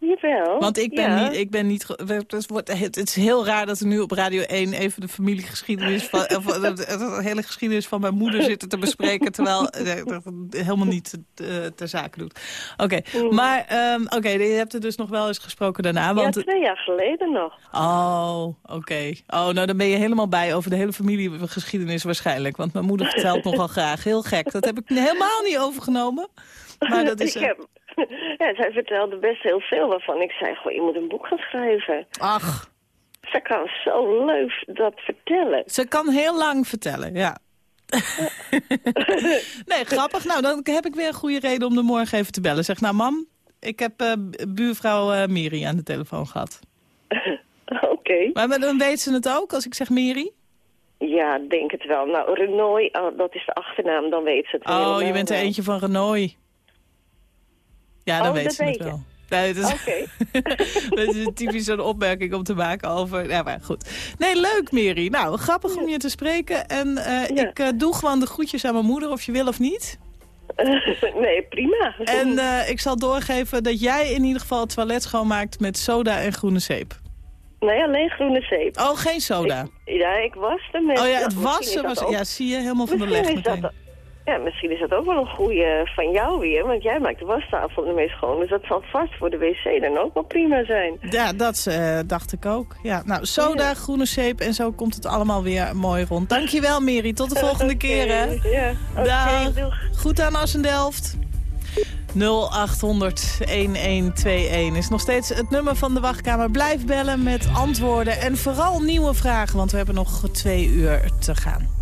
Speaker 14: Jawel.
Speaker 3: Want ik ben
Speaker 14: ja.
Speaker 3: niet, ik ben niet, het, is- wordt- het is heel raar dat we nu op Radio 1 even de familiegeschiedenis van, of, de, de- hele geschiedenis van mijn moeder zitten te bespreken, terwijl eh, dat het helemaal niet eh, ter zake doet. Oké, maar ehm, oké, je hebt er dus nog wel eens gesproken daarna, want
Speaker 14: Ja, twee jaar geleden nog.
Speaker 3: Oh, oké. Oh, nou dan ben je helemaal bij over de hele familiegeschiedenis waarschijnlijk. Want mijn moeder vertelt nogal graag. Heel gek. Dat heb ik helemaal niet overgenomen. Maar dat is...
Speaker 14: ik
Speaker 3: eh,
Speaker 14: heb, ja, zij vertelde best heel veel waarvan ik zei, goh, je moet een boek gaan schrijven.
Speaker 3: Ach.
Speaker 14: Ze kan zo leuk dat vertellen.
Speaker 3: Ze kan heel lang vertellen, ja. nee, grappig. Nou, dan heb ik weer een goede reden om er morgen even te bellen. Zeg, nou mam, ik heb eh, buurvrouw eh Miri aan de telefoon gehad.
Speaker 14: Oké.
Speaker 3: Maar dan weet ze het ook als ik zeg Miri?
Speaker 14: Ja, denk het wel. Nou, Renoy, oh, dat is de achternaam, dan weet ze het
Speaker 3: Oh, je bent er eentje van Renoy. Ja, dan
Speaker 14: Oh,
Speaker 3: weet
Speaker 14: dat
Speaker 3: ze het
Speaker 14: weet
Speaker 3: wel. Nee, dat is,
Speaker 14: Oké.
Speaker 3: dat is typisch zo'n opmerking om te maken over... Ja, maar goed. Nee, leuk, Mary. Nou, grappig om je te spreken. En eh, ik eh, doe gewoon de groetjes aan mijn moeder, of je wil of niet.
Speaker 14: nee, prima.
Speaker 3: En eh, ik zal doorgeven dat jij in ieder geval het toilet schoonmaakt met soda en groene zeep.
Speaker 14: Nee, alleen groene zeep.
Speaker 3: Oh, geen soda.
Speaker 14: Ja, ik was er met...
Speaker 3: Oh ja, het wassen was... Ja, zie je, helemaal van de leg
Speaker 14: dat-
Speaker 3: meteen.
Speaker 14: Ja, misschien is dat ook wel een goede van jou weer, want jij maakt de wastafel ermee schoon. Dus dat zal vast voor de wc dan ook wel prima zijn.
Speaker 3: Ja, dat eh, dacht ik ook. Ja, nou, soda, groene zeep en zo komt het allemaal weer mooi rond. Dankjewel, Mary. Tot de volgende keer, hè.
Speaker 14: Ja, doeg.
Speaker 3: Goed aan Assendelft. 0800 1121 is nog steeds het nummer van de wachtkamer. Blijf bellen met antwoorden en vooral nieuwe vragen, want we hebben nog twee uur te gaan.